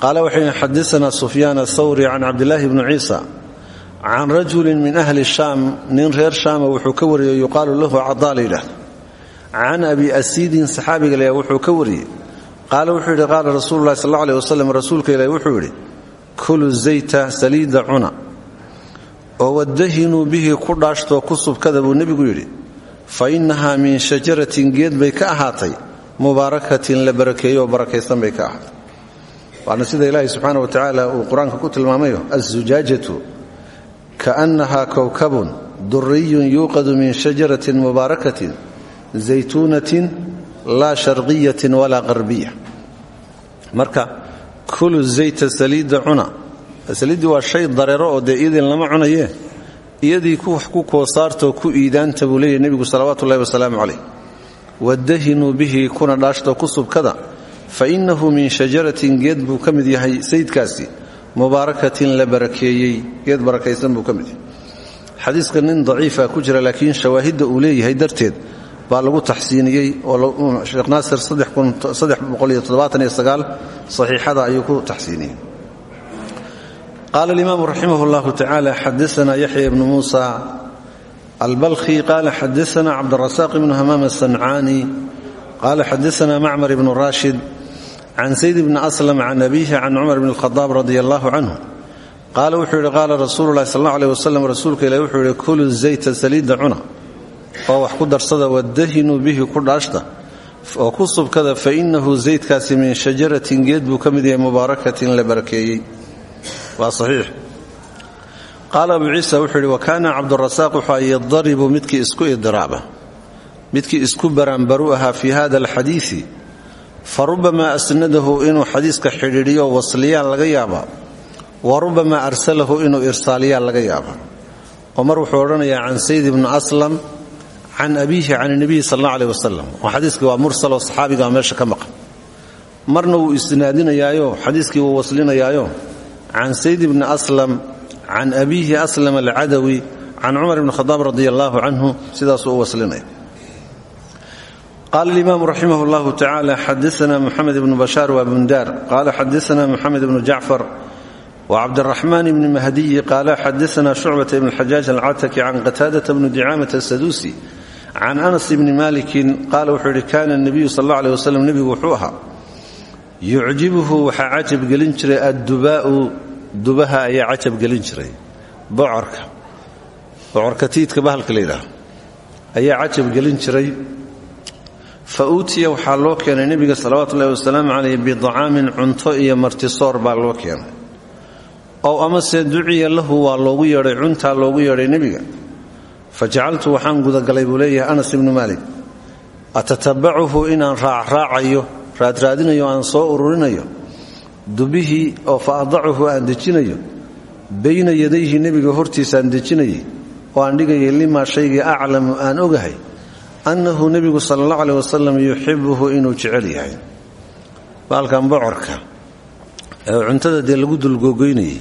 qaala waxay xadaana sufyaan athawri can cabdilaahi bni ciisa can rajulin min ahli shaam nin reer shaama wuxuu ka wariyey yuqaalu lahu cadaa la yidhaahdo can abi asiidin saxaabiga la wuxuu ka wariyey qaala wuxuu yidhi qaala rasuulu lahi sal aleh wasalam rasuulka ilahi wuxuu yidhi kulu zayta saliida cuna. Oo wadahinuu bihi ku dhaashtoo ku subkada buu nebigu yidhi. Fa min shajaratin geed bay ka ahaatay mubaarakatin la barakeeyo oo bay ka ahaatay waana sida ilaahi subxaana wa tacaala uu qur'aanka ku tilmaamayo azujaajatu kaannahaa kowkabun duriyun yuuqadu min shajaratin mubaarakatin zaytuunatin laa sharqiyatin walaa qarbiya marka kulu zayta saliidda cuna. Saliiddii waa shay dareero oo dee iyadii lama cunayee iyadii wax ku koosaartoo ku iidaanta buu leeyahy nebigu salawaatu ullahi wasalaamu calayh wadahinuu bihi kuna dhaashtoo ku subkada fa innahu min shajaratin geed buu ka mid yahay sayidkaasi mubaarakatin la barakeeyey geed barakaysan buu ka mid yahay. Xadiiska nin daciifa ku jira laakiin shawaahidda uu leeyahay darteed baa lagu taxsiiniyey oo sheekh naasir saxiixada ayuu ku taxsiiniyey. Qaala alimaamu raximah اllahu tacala xadaana yaxya ibnu muusa albalkhi qaala xadaana cabdarasaaq ibnu hamaam asancaani qaala xadaana macmar ibnu rashid can sayd bni aslam can abiihi can cumar bn اlkhadaab radi allahu canhu qaala wuxuu yidhi qaala rasuulu lahi sal اllau aleh wasalam rasuulka ilahi wuxuu yidhi kulu zayta saliidda cuna oo wax ku darsada wadahinuu bihi ku dhaashta oo ku subkada fa innahu zaydkaasi min shajaratin geed buu ka mid yahay mubaarakatin la barakeeyey waa saxiix qaala abu ciisa wuxuu yidhi wa kaana cabdurasaaq wuxuu yadaribu midkii isku idiraaba midkii isku baraanbaru ahaa fii hada alxadiidi fa asnadahu inuu xadiiska xidhiidhiyo wasliyaa laga yaabaa wa rubamaa arsalahu inuu irsaaliyaa laga yaabaa oo mar wuxuu odhanayaa can sayd ibni aslam can abiihi can nabiyi sal alla aleh wasalam oo xadiiskii waa mursal oo saxaabiga meesha ka maqan. Isnaadinayaayo xadiiskii wuu waslinayaayo can sayd bni aslam can abiihi aslam alcadawi can cumar bni khadaab radi allaahu canhu sidaasuu u waslinaya qaala alimaamu raximah llahu tacala xadaana muxamed ibnu bashaar waa bundaar qaala xadaana muxamed ibnu jacfar wcabdiraxmaan bni mahdiyi qaala xadaana shucbata ibn xajaaj alcataki can qataadata bni dicaamata asaduusi can anas bni malikin qaala wuxuu yidhi kaana nabiyu sal alla aleh wasalam nebigu wuxuu ahaa yucjibuhu waxaa cajab gelin jiray addubaa'u dubaha ayaa cajab gelin jiray. Bocorka bocorka tiidka bahalka la ayaa cajab gelin jiray. Fa uutiya waxaa loo keenay nebiga salawaatu ullahi wasalaamu calayh bidacaamin cunto iyo martisoor baa loo keenay. Ow amase duciya lahu waa loogu yeedhay cuntaa loogu yeedhay nebiga. Fa jacaltu waxaan gudagalay buu leeyahay anas ibnu maalik atatabacuhu inaan raacraacayo raadraadinayo aan soo ururinayo dubihii oo fa adacuhu aan dejinayo bayna yadayhi nebiga hortiisaan dejinayay oo aan dhigayay limaa shaygii aclamu aan ogahay annahu nebigu sala allah aleh wasalam yuxibuhu inuu jecel yahay. Baalkan bocorka cuntada dee lagu dulgoogoynayay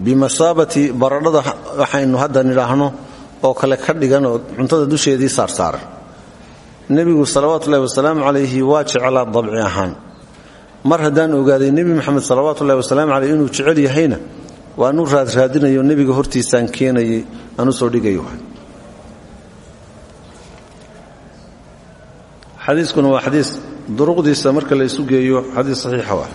bimasaabati baradhada waxaynu hadda nidhaahno oo kale ka dhigan cuntada dusheedii saarsaaran nebigu salawaatuullahi wasalaamu calayhi waa jeclaa dabci ahaan mar haddaan ogaaday nebi moxamed salawaatuullahi wasalaamu caleyh inuu jecel yahayna waanu raadraadinayo nebiga hortiisaan keenayay aan u soo dhigayo xadiiskuna waa xadiis duruqdiisa marka la isu geeyo xadiis saxiixa waa.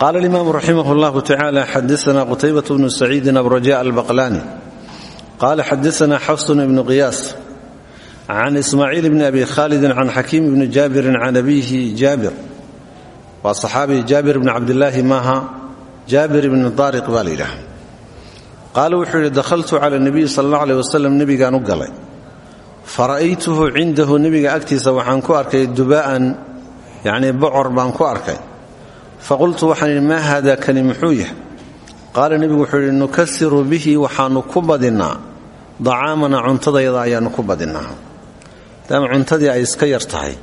Qaala alimaamu raximah اllahu tacaala xadaana qutaybat bnu saciidin abraja albaqlaani. Qaala xadaana xafsun ibnu qiyaas can ismaaciil bni abi khaalidin can xakiim bni jaabirin can abiihi jaabir waa saxaabi jaabir bni cabdilaahi maaha jaabir ibni daariq baa la yidhaah qaala wuxuu yidhi dakhaltu cala nebiyi sala allah aleh wasalam nebigaan u galay fara'aytuhu cindahu nebiga agtiisa waxaan ku arkay dubaa'an yacnii bocor baan ku arkay faqultu waxaan yidhi maa haada kani muxuu yahay qaala nebigu wuxuu yidhi nukasiru bihi waxaannu ku badinnaa dacaamana cuntadayada ayaannu ku badinnaa maadaama cuntadii ay iska yar tahay.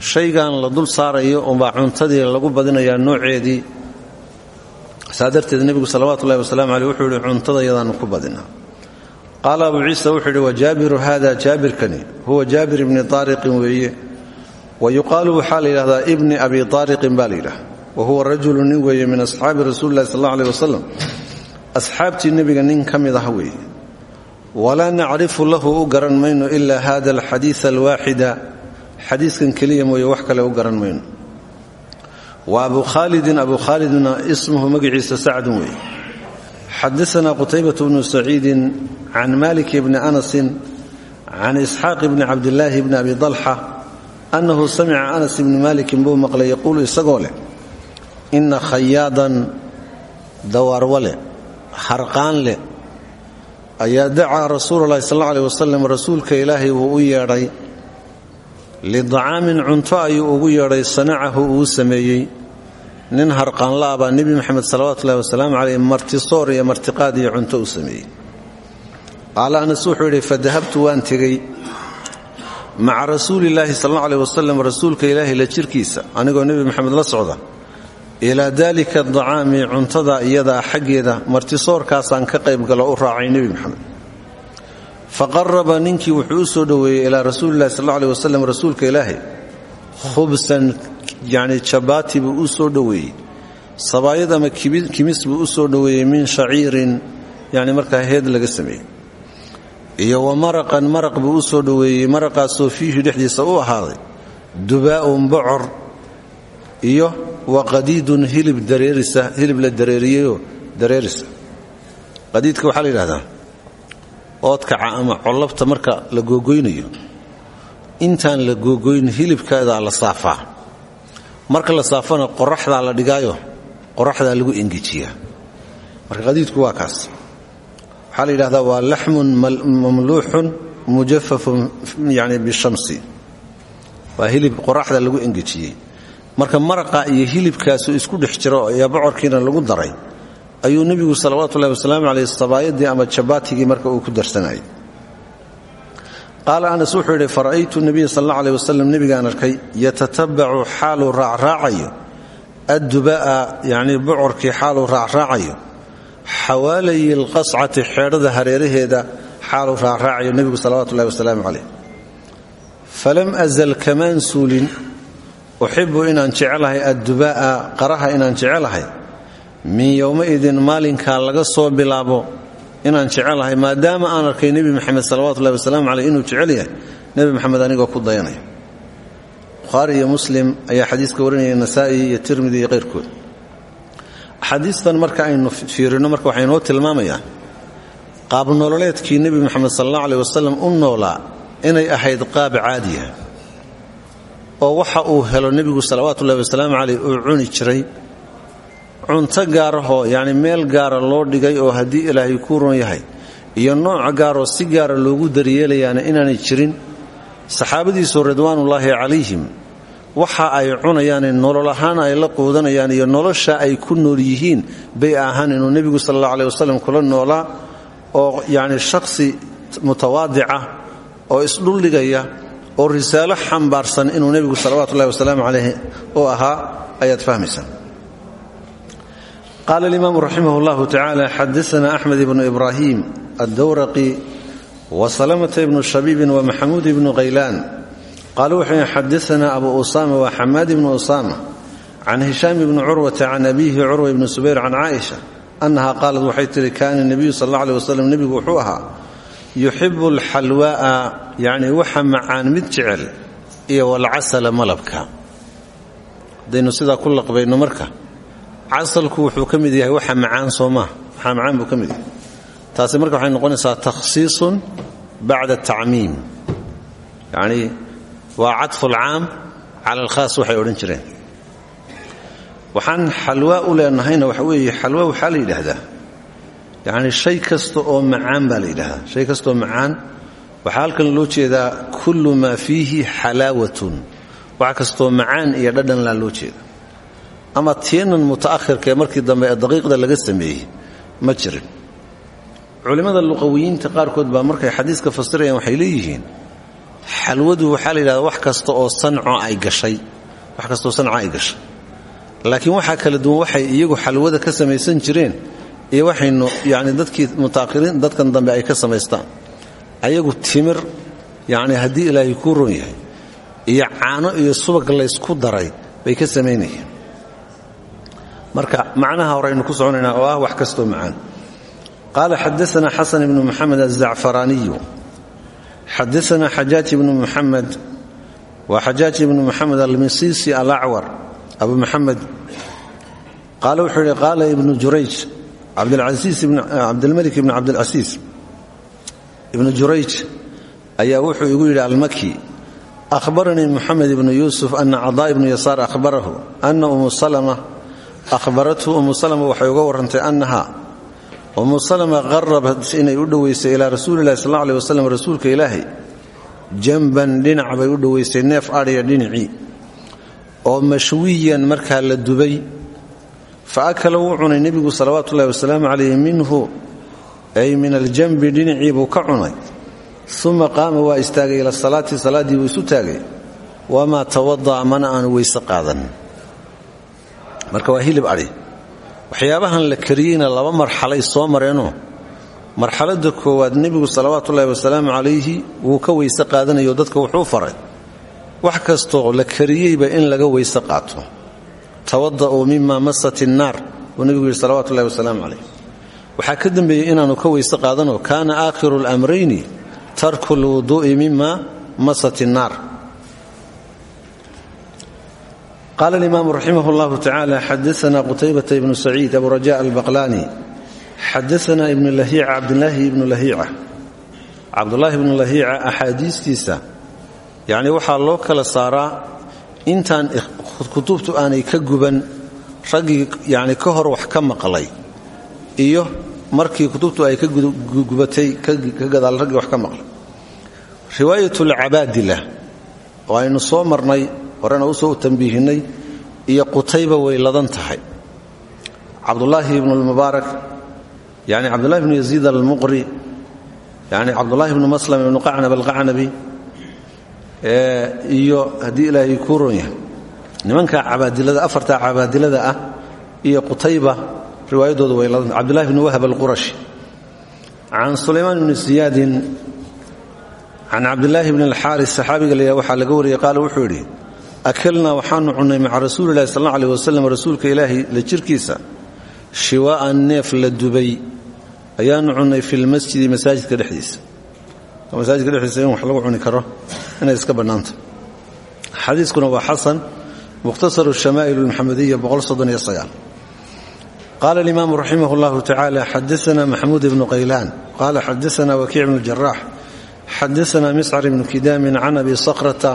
Shaygan la dul saarayo umbaa cuntadii lagu badinayaa nooceedii. Saa darteed nebigu salawatullahi wasalaamu caleyh ku badinnaa qaala abuu ciisa wuxuu yidhi wajaabiru haada jaabirkani huwa jaabir ibni taariqin weeye. Wa yuqaalu waxaa la yidhahdaa ibni abi taariqin baa la yidhaha wa huwa rajulu nin weeye min asxaabi rasuuli illahi sal alla aleh wasalam asxaabtii ah weeye walaa nacrifu lahu u garan mayno ilaa hada alxadiid alwaaxida. Xadiiskan keliya mooye wax kale u garan mayno. Wa abu khaalidin abu khaalidna ismuhu magaciisa sacdun weeye xadaana qutaybat bnu saciidin can malik bni anasin can isxaaq bni cabdilaahi bni abi dalxa annahu samica anas ibni malikin buu maqlay yaquulu isagoo leh inna khayaadan dawaarwale harqaan leh ayaa dacaa rasuulu lahi sal aleh wasalam rasuulka ilaahay wuu u yeedhay. Lidacaamin cunto ayuu ugu yeedhay sanacahu uu sameeyey. Nin harqaanla'a baa nebi moxamed salawatullahi wasalaamu caleyh martisoor iyo martiqaad iyo cunto u sameeyey. Qaala anas wuxuu yidhi fadahabtu waan tegey. Maca rasuulillaahi sal aleh wasalam rasuulka ilaahay la jirkiisa anigoo nebi moxamed la socda ilaa daalika dacaami cuntada iyadaa xaggeeda martisoorkaasaan ka qaybgalo u raacay nebi moxamed faqaraba ninkii wuxuu u soo dhoweeyey ilaa rasuulillahi sal alla aleh wasalam rasuulka ilaahay. Khubsan yacni jabaati buu u soo dhoweeyey. Sabaayad ama kimis buu u soo dhoweeyey min shaciirin yacni markaa heed laga sameeyey. Iyo wa maraqan maraq buu u soo dhoweeyey maraqaasoo fiihi dhexdiisa u ahaaday. Dubaa'un bocor. Iyo wa qadiidun hilib dareerisa hilib la dareeriyeyoo dareerisa. Qadiidka waxaa la yidhahdaa oodkaca ama collabta marka la googoynayo intaan la googoyn hilibkeedaa la saafaa. Marka la saafana qoraxdaa la dhigaayo qoraxdaa lagu engejiyaa. Marka qadiidku waa kaas. Waxaa la yidhahdaa waa laxmun mamluuxun mujafafun yani bishamsi waa hilib qoraxda lagu engejiyey marka maraqa iyo hilibkaasu isku dhex jiro iyo bocorkiina lagu daray ayuu nebigu salawaatullahi wasalaamu caleyh sabaayadii ama jabaatigii marka uu ku darsanayay qaala anas wuxuu yidhi fara'aytu nabiya sal alla aleh wasalam nebigaan arkay yatatabacu xaaluu raacraacayo. Adduba'a yacnii bocorkii xaaluu raacraacayo. Xawaalayi alqascati xeedhada hareeraheeda xaaluu raacraacayo nebigu salawatullahi wasalaamu caleyh falam azal kamaan suulin uxibu inaan jecelahay adduba'a qaraha inaan jecelahay min yowmaidin maalinkaa laga soo bilaabo inaan jecelahay maadaama aan arkay nebi moxamed salawatullahi wasalaamu caleyh inuu jecel yahay nebi moxamed anigoo ku dayanaya bukhaari iyo muslim ayaa xadiiska warinaya nasaa'i iyo tirmidi iyo qayrkood axaadiistan marka aynu fiirino marka waxay noo tilmaamayaan qaab nololeedkii nebi moxamed sal allahu aleh wasalam u noolaa inay ahayd qaab caadiya oo waxa uu helo nebigu salawaatuullahi wasalaamu caleyh uu cuni jiray. Cunto gaarahoo yacni meel gaara loo dhigay oo haddii ilaahay kuu ron yahay iyo nooc gaaroo si gaara loogu daryeelayaana inaanay jirin. Saxaabadiisu ridwaanullaahi calayhim waxa ay cunayaane nolol ahaan ay la quudanayaan iyo nolosha ay ku nool yihiin bay ahaan inuu nebigu sal alla aleh wasalam kula noolaa oo yacni shakhsi mutawaadica oo isdhuldhigaya oo risaalo xambaarsan inuu nebigu salawatullahi wasalaamu calayh u ahaa ayaad fahmaysaa. Qaala alimaamu raximah llahu tacala xadaana axmed ibnu ibraahim addowraqi wa salamata ibnu shabiibin wa maxamuud ibnu khaylaan qaala wuxuu xadaana abu usaama wa xamaad ibnu usaama can hishaam ibni curwata can abiihi curwa ibni subayr can caaisha annaha qaalad waxay tihi kaana nebiyu sal alla aleh wasalam nebigu wuxuu ahaa yuxibu alxalwaa'a yacni waxa macaan mid jecel iyo walcasala malabka. Haddaynu sidaa ku laqbayno marka casalku wuxuu ka mid yahay waxa macaan soo maa waxaa macaan buu ka mid yahay. Taasi marka waxay noqonaysaa takhsiisun bacda tacmiim. Yacni waa cadfu alcaam cala alkhaas waxay odhan jireen. Waxaan xalwaa u leenahayna waxa weeye xalwa waxaa la yidhaahdaa yacni shay kasta oo macaan baa la yidhahdaa shay kastaoo macaan waxaa halkan loo jeedaa kullu maa fiihi xalaawatun. Wax kastoo macaan iyo dhadhanlaa loo jeeda ama tiinan muta'ahirka ee markii dambe daqiiqda laga sameeyey ma jirin. Culimmada luqawiyiinta qaarkood baa markay xadiiska fasirayaan waxay leeyihiin xalwadu waxaa la wax kasta oo sanco ay gashay. Wax kastaoo sanco ay gashay. Laakiin waxaa kala duwan waxay iyagu xalwada ka samaysan jireen iyo waxaynu yacni dadkii mutaakhiriin dadkan dambe ay ka samaystaan. Ayagu timir yacni haddii ilaahay kuu ron yahay iyo caano iyo subag laysku daray bay ka samaynayeen. Marka macnaha horeynu ku soconaynaa oo ah wax kastoo macaan. Qaala xadaana xasan ibnu muxamed azacfaraaniyu xadaana xajaaj ibnu muxamed waa xajaaj ibnu muxamed almisiisi alacwar abu muxamed qaala wuxuu yidhi qaala cabdilmalik ibn cabdilcasiis ibnu jurayj ayaa wuxuu igu yidhi almaki ahbaranii muxamed ibnu yuusuf ana cadaa ibnu yasaar ahbarahu ana umu salama ahbarathu umu salama waxay uga warrantay annaha umu salama qarabat inay u dhowaysay ilaa rasuulilahi sal aleh wasalam rasuulka ilaahay jamban dhinac bay u dhowaysay neef adhiya dhinacii oo mashwiyan markaa la dubay fa akala wuu cunay nebigu salawaatu ullahi wasalaamu calayh minhu ay min aljambi dhinacii buu ka cunay uma qaama waa istaagay ila salaati salaaddii buu isu taagay wamaa tawada'a mana aanu weyse qaadan marka waa hilib adhi waxyaabahan la kariyeyna laba marxalay soo mareenoo marxaladda koowaad nebigu salawaatuullahi wasalaamu calayhi wuu ka weyse qaadanayo dadka wuxuu faray wax kastoo la kariyeyba in laga weyse qaato tawada'uu mima masat innaar buu nebigu yidhi salawatullahi wasalaamu calayh. Waxaa ka dembeeyey inaanu ka weyse qaadanoo kaana aakhiru lamrayni tarku lwuduu'i mima masat innaar qaala alimaamu raximah llahu tacala xadaana qutaybata ibnu saciid abu raja albaqlaani xadaana ibnu lahiica cabdilaahi ibnu lahiica. Cabdulaahi ibnu lahiica axaadiistiisa yacni waxaa loo kala saaraa intaan kutubtu aanay ka guban raggii yani ka hor wax ka maqlay iyo markii kutubtu ay ka gubatay ka gadaal raggii wax ka maqlay. Riwaayat alcabaadila oo aynu soo marnay horena u soo tambiihinay iyo qutayba way ladan tahay. Cabdulaahi ibnu lmubaarak yani cabdulahi ibnu yaziid almuqri yani cabdulahi ibnu maslam ibnu qacnab alqacnabi iyo haddii ilaahay kuu yahay nimanka cabaadilada afarta cabaadilada ah iyo qutayba riwaayadooda way tahay cabdullahi ibnu wahab alqurashi. Can sulaymaan ibni siyaadin can cabdilaahi bni alxaaris saxaabiga la yah waxaa laga wariyey qaala wuxuu yidhi akalnaa waxaanu cunnay maca rasuulilahi sal alla aleh wasalam rasuulka ilaahi la jirkiisa. Shiwaa'an neef la dubay. Ayaanu cunnay fi lmasjidi masaajidka dhexdiisa. Masaajidka dhexdiisa in wax lagu cuni karo inay iska bannaanta. Xadiiskuna waa xasan mukhtasaru shamaa'il almuxamadiya qaala alimaamu raximah اllahu tacala xadaana maxamuud ibnu qaylaan qala xadaana wakiic bnu jarax xadaana miscar ibnu kidaamin can abi sakrata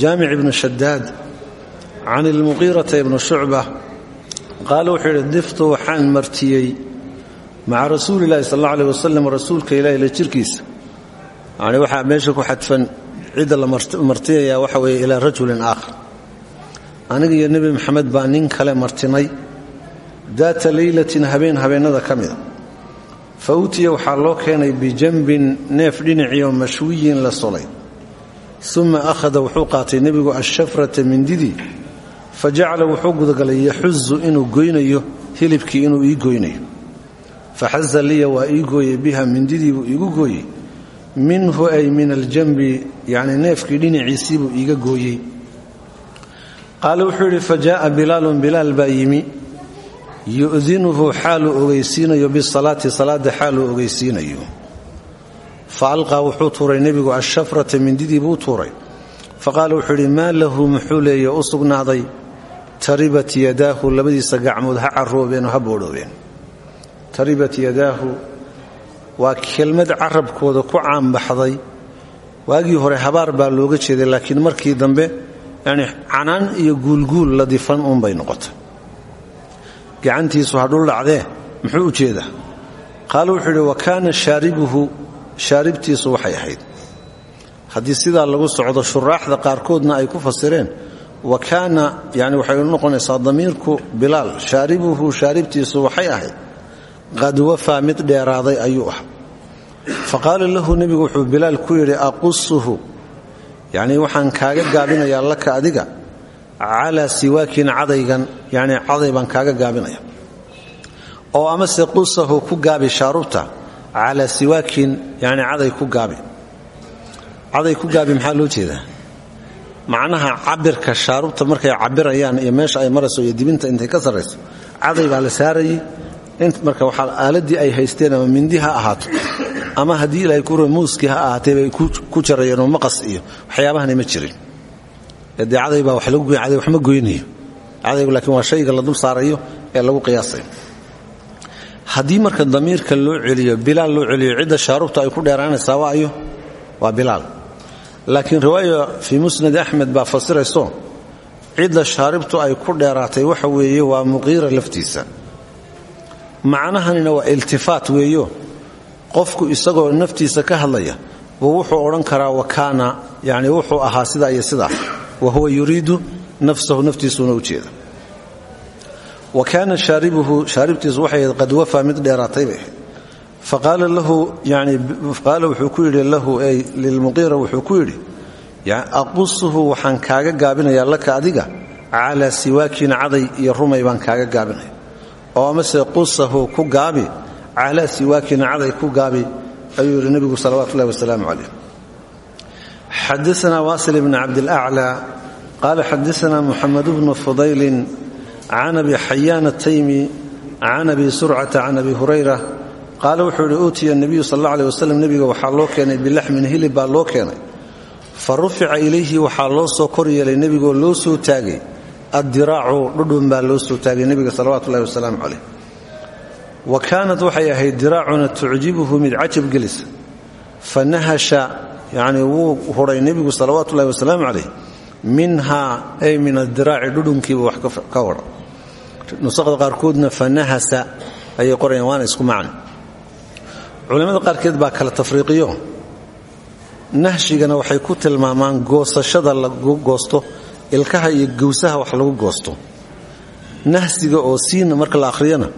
jaamic ibnu shadaad can ilmuqiirata ibnu shucba qaala wuxuu yidhi diftu waxaan martiyey maca rasuuli illahi sal alla aleh wasalam rasuulka ilaahi la jirkiisa yani waxaa meesha ku xadfan cidda la martiyayaa waxa weeye ilaa rajulin aakhar aniga iyo nebi maxamed baa nin kale martinay. Daata leylatin habeen habeennada ka mida fa utiya waxaa loo keenay bijanbin neef dhinaciioo mashwiyin la solay. Uma akhada wuxuu qaatay nebigu ashafrata mindidii. Fa jacala wuxuu gudagalay yaxuzu inuu goynayo hilibkii inuu ii goynayo. Faxaza liya waa ii gooyey biha mindidii buu iigu gooyey. Minhu ay min aljanbi yacni neefkii dhinaciisiibuu iiga gooyey qaala wuxuu yidhi fa jaaa bilaalun bilaal baa yimi. Yu'dinuhu xaaluu ogeysiinayo bisalaati salaadda xaaluu ogeysiinayo. Fa alqaa wuxuu tuuray nebigu ashafrata mindidii buu tuuray. Fa qaala wuxuu yidhi maa lahu muxuu leeye u sugnaaday? Taribat yadaahu labadiisa gacmood ha carroobeenoo ha boodhoobeen. Taribat yadaahu waa kelmad carabkooda ku caanbaxday. Waagii hore habaar baa looga jeeday laakiin markii dambe canaan iyo guulguul la difan uunbay noqotay. Gacantiisu ha dhul dhacdee muxuu u jeedaa? Qaala wuxuu yidhi wa kaana shaaribuhu shaaribtiisu waxay ahayd. Haddii sidaa lagu socdo shuraaxda qaarkoodna ay ku fasireen wa kaana yani waxay noqonaysaa damiirku bilaal shaaribuhu shaaribtiisu waxay ahayd. Qad wafaa mid dheeraaday ayuu ah fa qaala lahu nebigu wuxuu bilaal ku yidhi aqusuhu yacnii waxaan kaaga gaabinayaa laka adiga calaa siwaakin cadaygan yacnii caday kaaga gaabinaya. Oo amase qusahu ku gaabi shaarubta calaa siwaakin yacni caday ku gaabi. Caday ku gaabi maxaa loo jeedaa? Macnaha cabirka shaarubta markay cabirayaan iyo meesha ay marayso iyo dibinta intay ka sarrayso caday baa la saarayey marka waxaa aaladii ay haysteen ama mindi ha ahaato ama haddii ilaahay ku muuskii ha ahaatee bay ku jarayeen maqas iyo waxyaabahani ma jirin. Dee caday baa wax lagu goyn wax ma goynayo cadaygu laakiin waa shayga la saarayo ee lagu qiyaasayo haddii marka damiirka loo celiyo bilaal loo celiyo cidda shaarubta ay ku dheeraanaysaa waayo waa bilaal. Laakiin riwaaya fii musnad axmed baa fasirayso cidda shaaribtu ay ku dheeraatay waxa weeye waa muqiira laftiisa. Macnahanina waa iltifaat weeyo qofku isagoo naftiisa ka hadlaya buu wuxuu odhan karaa wakaana yani wuxuu ahaa sidaa iyo sidaa wa huwa yuriidu nafsahu naftiisuuna u jeeda. Wa kaana shaaribuhu shaaribtiisu waxay qad wafaa mid dheeraatay bay lahu yani qaala wuxuu ku yidhi lahu ay lilmuqiira wuxuu ku yidhi aqusuhu waxaan kaaga gaabinayaa laka adiga calaa siwaakin caday iyo rumay baan kaaga gaabinaya. Oo amase qusahu ku gaabi calaa siwaakin caday ku gaabi ayuu yidhi nebigu salawatu ullahi wasalaamu calayh. Xadaana wasil bn cabdilaclى qaala xadaana muxamed bnu fudaylin can abi xayaan ataymi can abi surcata can abi hurayra qaala wuxuu yidhi uutiya nebiyu sal alla aleh wasalam nebiga waxaa loo keenay bilaxmin hilib baa loo keenay. Fa rufica ilayhi waxaa loo soo kor yeelay nebigoo loo soo taagay. Addiraacu dhudhun baa loo soo taagay nebiga salawatu ullahi wasalaamu calayh wa kaanat waxay ahayd diraacuna tucjibuhu mid cajab gelisa fa nahasha yacnii wuu hudhay nebigu salawaatu ullahi wasalaamu calayh minhaa ay min adiraaci dhudhunkiiba wax ka hodha nusaqda qaarkoodna fa nahasa ayay qorayaan waana isku macni. Culimmada qaarkeed baa kala tafriiqiyo. Nahshigana waxay ku tilmaamaan goosashada lagu goosto ilkaha iyo gowsaha wax lagu goosto. Nahsiga oo siina marka la akhriyana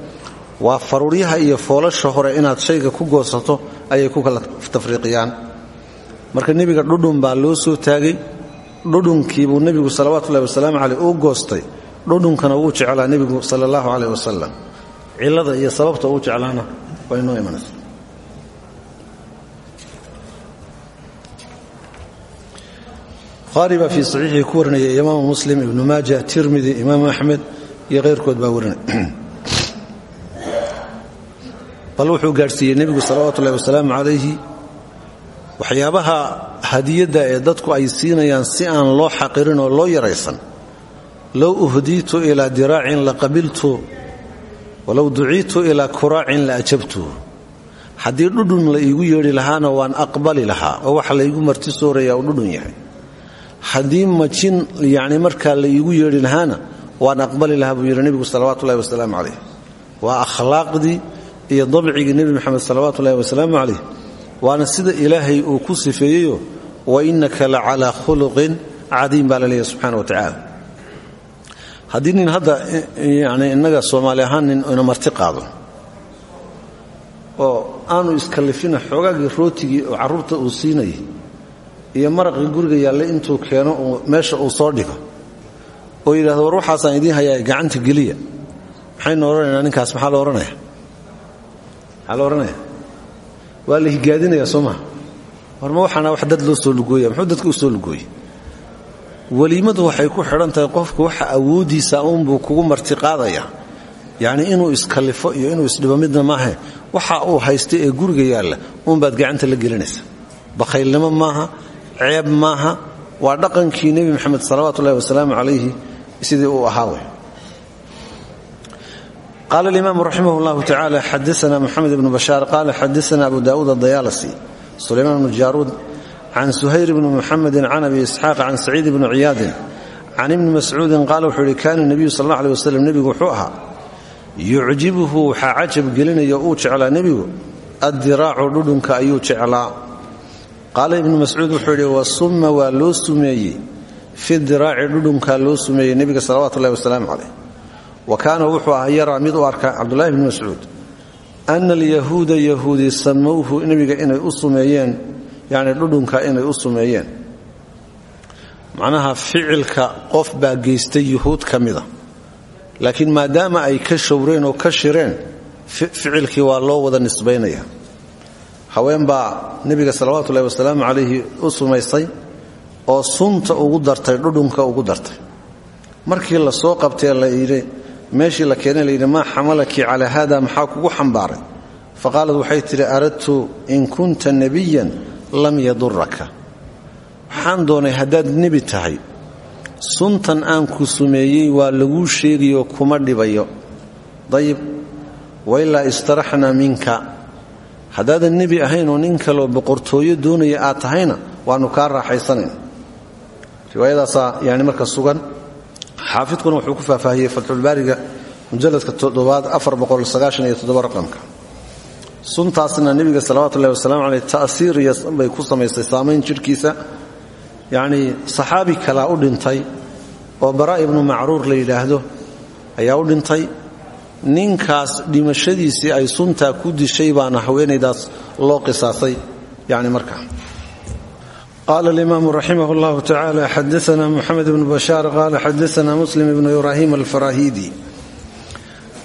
waa faruuryaha iyo foolasha hore inaad shayga ku goosato ayay ku kala tafriiqiyaan. Marka nebiga dhudhun baa loo soo taagay. Dhudhunkiibuu nebigu salawaatuullahi wasalaamu caleyh uu goostay. Dhudhunkana wuu jeclaa nebigu sala allahu caleyh wasalam. Cilada iyo sababta uu jeclaana waa inoo imanaysa. Buhaari baa fii saxiixii ku muslim ibnu maaja tirmidi imaamu axmed iyo keyrkood baa warinaya bal wuxuu gaadhsiiyey nebigu salawaatu ullahi wasalaamu calayhi. Waxyaabaha hadiyadda ee dadku ay siinayaan si aan loo xaqirin oo loo yaraysan. Low uhdiitu ilaa diraacin laqabiltu walow duciitu ilaa kuraacin la ajabtu. Haddii dhudhun la iigu yeedhi lahaana waan aqbali lahaa oo waxa laygu marti sooraya uu dhudhun yahay. Haddii majin yani markaa la iigu yeedhi lahaana waan aqbali lahaa buu yidhi nebigu salawaatu ullahi wasalaamu calayh waa akhlaaqdii iyo dabcigii nebi moxamed salawaatu ullahi wasalaamu calayh waana sida ilaahay uu ku sifeeyeyo wa innaka la calaa khuluqin cadiim baa la leeyahy subxana wa tacaala. Haddii nin hadda yani innaga soomaali ahaan nin ina marti qaado oo aanu iskallifina xoogaagii rootigii oo carruurta uu siinayay iyo maraqii guriga yaallay intuu keeno meesha uu soo dhigo oo yidhahdo war waxaasaan idiin hayaa gacanta geliya. Maxaynu odhanaynaa ninkaas? Maxaa la odhanaya maxaa la waa la higaadinayaa soo maha war ma waxaana wax dad loo soo lugooya muxuu dadka u soo lugooyey? Weliimadu waxay ku xidhan qofku waxa awooddiisa uunbuu kugu martiqaadaya yacni inuu iskallifo iyo inuu isdhibo midna maahe waxa uu haysta ee guriga yaalla uunbaad gacanta la gelinaysa. Bakhaylnimo maaha ceeb maaha. Waa dhaqankii nebi moxamed salawaatu ullahi wasalaamu calayhi sidii uu ahaa qala alimaamu raximah llahu tacala xadaana moxamed ibnu bashaar qala xadaana abu daawuud adayaalasi sulaymaan bnu jaaruud can suhayr bni muxamedin can abi isxaaq can saciid bni ciyaadin can ibni mascuudin qaala wuxuu yihi kaana nebiyu sal alla aleh waslem nebigu wuxuu ahaa yucjibuhu waxaa cajab gelinaya uu jeclaa nebigu addiraacu dhudhunka ayuu jeclaa qaala ibnu mascuud wuxuu yidhi wasumma waa loo sumeeyey fi diraaci dhudhunkaa loo wa kaana wuxuu ahaa yaraa mid u arka cabdulahi bni mascuud ana alyahuuda yahuudi samowhu nebiga inay u sumeeyeen yacni dhudhunka inay u sumeeyeen macnaha ficilka qof baa geystay yuhuud ka mida laakiin maadaama ay ka showreen oo ka shireen ficilkii waa loo wada nisbaynaya haween baa nebiga salawaatu ullahi wasalaamu calayhi u sumaysay oo sunta ugu dartay dhudhunka ugu dartay markii la soo qabtee layidhi meeshii la keenay layidhi maa xamalaki calaa haada maxaa kugu xambaaray? Faqaalad waxay tidhi aradtu in kunta nebiyan lam yaduraka waxaan doonay haddaad nebi tahay suntan aan ku sumeeyey waa laguu sheegayo kuma dhibayo. Dayib wailaa istaraxnaa minka. Haddaadan nebi ahayn oo nin kaloo boqortooyo doonaya aad tahayna waannu kaa raaxaysanayn. Riwaayadaasaa yani marka sugan xaafidkuna wuxuu ku faahfaahiyey fatxulbaariga mujalladka toddobaad raqamka. Suntaasna nebiga salawatu ullahi wasalaamu caleyh ta'siir iyo bay ku samaysay saamayn jidhkiisa yacnii saxaabi kalaa u dhintay oo bara ibnu macruur la yidhaahdo ayaa u dhintay. Ninkaas dhimashadiisii ay suntaa ku dishay baana haweenaydaas loo qisaasay. Yani markaa qala alimaamu raximah llahu tacala xadaana muxamed bnu bashaar qala xadaana muslim ibnu ibrahim alfarahidi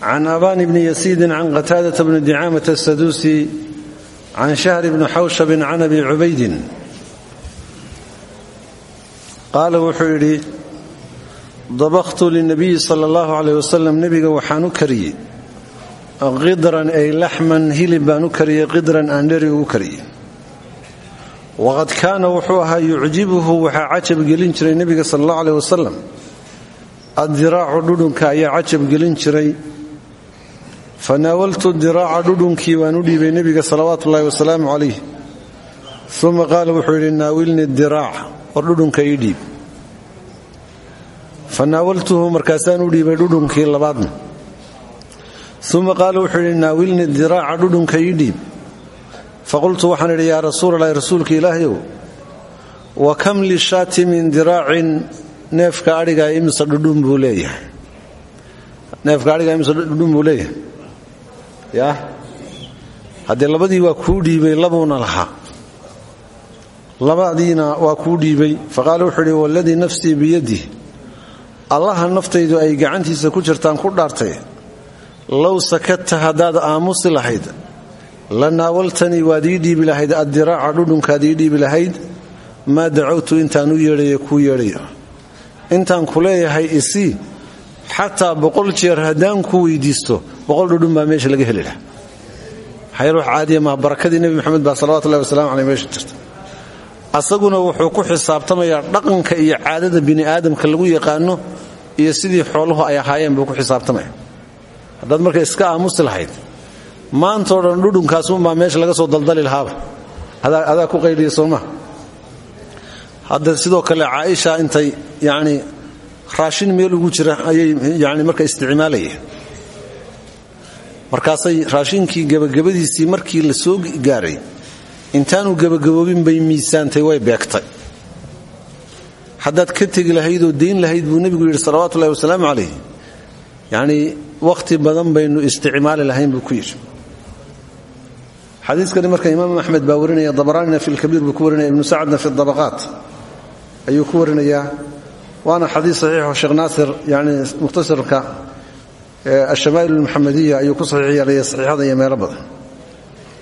can abani bni yasiidin can qataadata bni dicaamat asaduusi can shahri bni xawshabin can abi cubaydin qaala wuxuu yidhi dabaqtu linabiyi sala allahu caleyh wasalam nebiga waxaan u kariyey qidran ay laxman hilib baan u kariyey qidran aan dheri ugu kariyey waqad kaana wuxuu ahaa yucjibuhu waxaa cajab gelin jiray nebiga sala allahu aleyh wasalam addiraacu dhudhunka ayaa cajab gelin jiray. Fanaawaltu diraaca dhudhunkii waan u dhiibay nebiga salawaatu ullahi wasalaamu calayh uma qaala wuxuu yidhi naawilni diraac war ii dhiib. Fanaawaltuhu markaasaan u dhiibay dhudhunkii labaadna. Uma qaala wuxuu yidhi naawilni diraaca dhudhunka ii dhiib faqultu waxaan idhi yaa rasuulalahi rasuulka ilaahayow wa kam lishaati min diraacin neefka adhigaa imise dhudhun buu leeyahay neefka adhigaa imise dhudhun buu leeyahay yaa haddee labadii waa kuu dhiibay labuuna lahaa labadiina waa kuu dhiibay faqaala wuxuu idhi waladii nafsii biyadih allaha naftaydu ay gacantiisa ku jirtaan ku dhaartay low sakadta haddaad aamusi lahayd la naawaltanii waad ii dhiibi lahayd addiraaca dhudhunkaad ii maa dacowtu intaan u yeedhayo kuu yeedhayo intaan ku leeyahay isii xataa boqol jeer haddaan ku weydiisto boqol dhudhun baa meesha laga heli laha maxayl wax caadiya maa barakadii nebi moxamed baa salawatullahi wasalamu caleyh meesha jirta. Asaguna wuxuu ku xisaabtamayaa dhaqanka iyo caadada bini aadamka lagu yaqaano iyo sidii xooluhu ay ahaayeen buu ku xisaabtamaya. Haddaad marka iska aamusi maantao dhan dhudhunkaasunbaa meesha laga soo daldali lahaaba adaa ku qaydhiya sooma hadda sidoo kale caaisha intay yacni raashin meel ugu jira ayay yani marka isticmaalayeen. Markaasay raashinkii gebagabadiisii markii la soo gaaray intaanu gebagaboobin bay miisaantay way beegtay. Haddaad ka tegi lahaydoo dayn lahayd buu nebigu yidhi salawatullahi wasalaamu calayh yacnii wakhti badan baynu isticmaali lahayn buu ku yidhi xadiiskani marka imaam axmed baa warinaya dabaraanina fi lkabiir buu ku warinaya ibnu sacadna fi dabaqaat. Ayuu ku warinayaa. Waana xadiis saxiixo sheekh naasir yani mukhtasarka ashamaa'il almuxamadiya ayuu ku saxiix yeelaya saxiixada iyo meelo badan.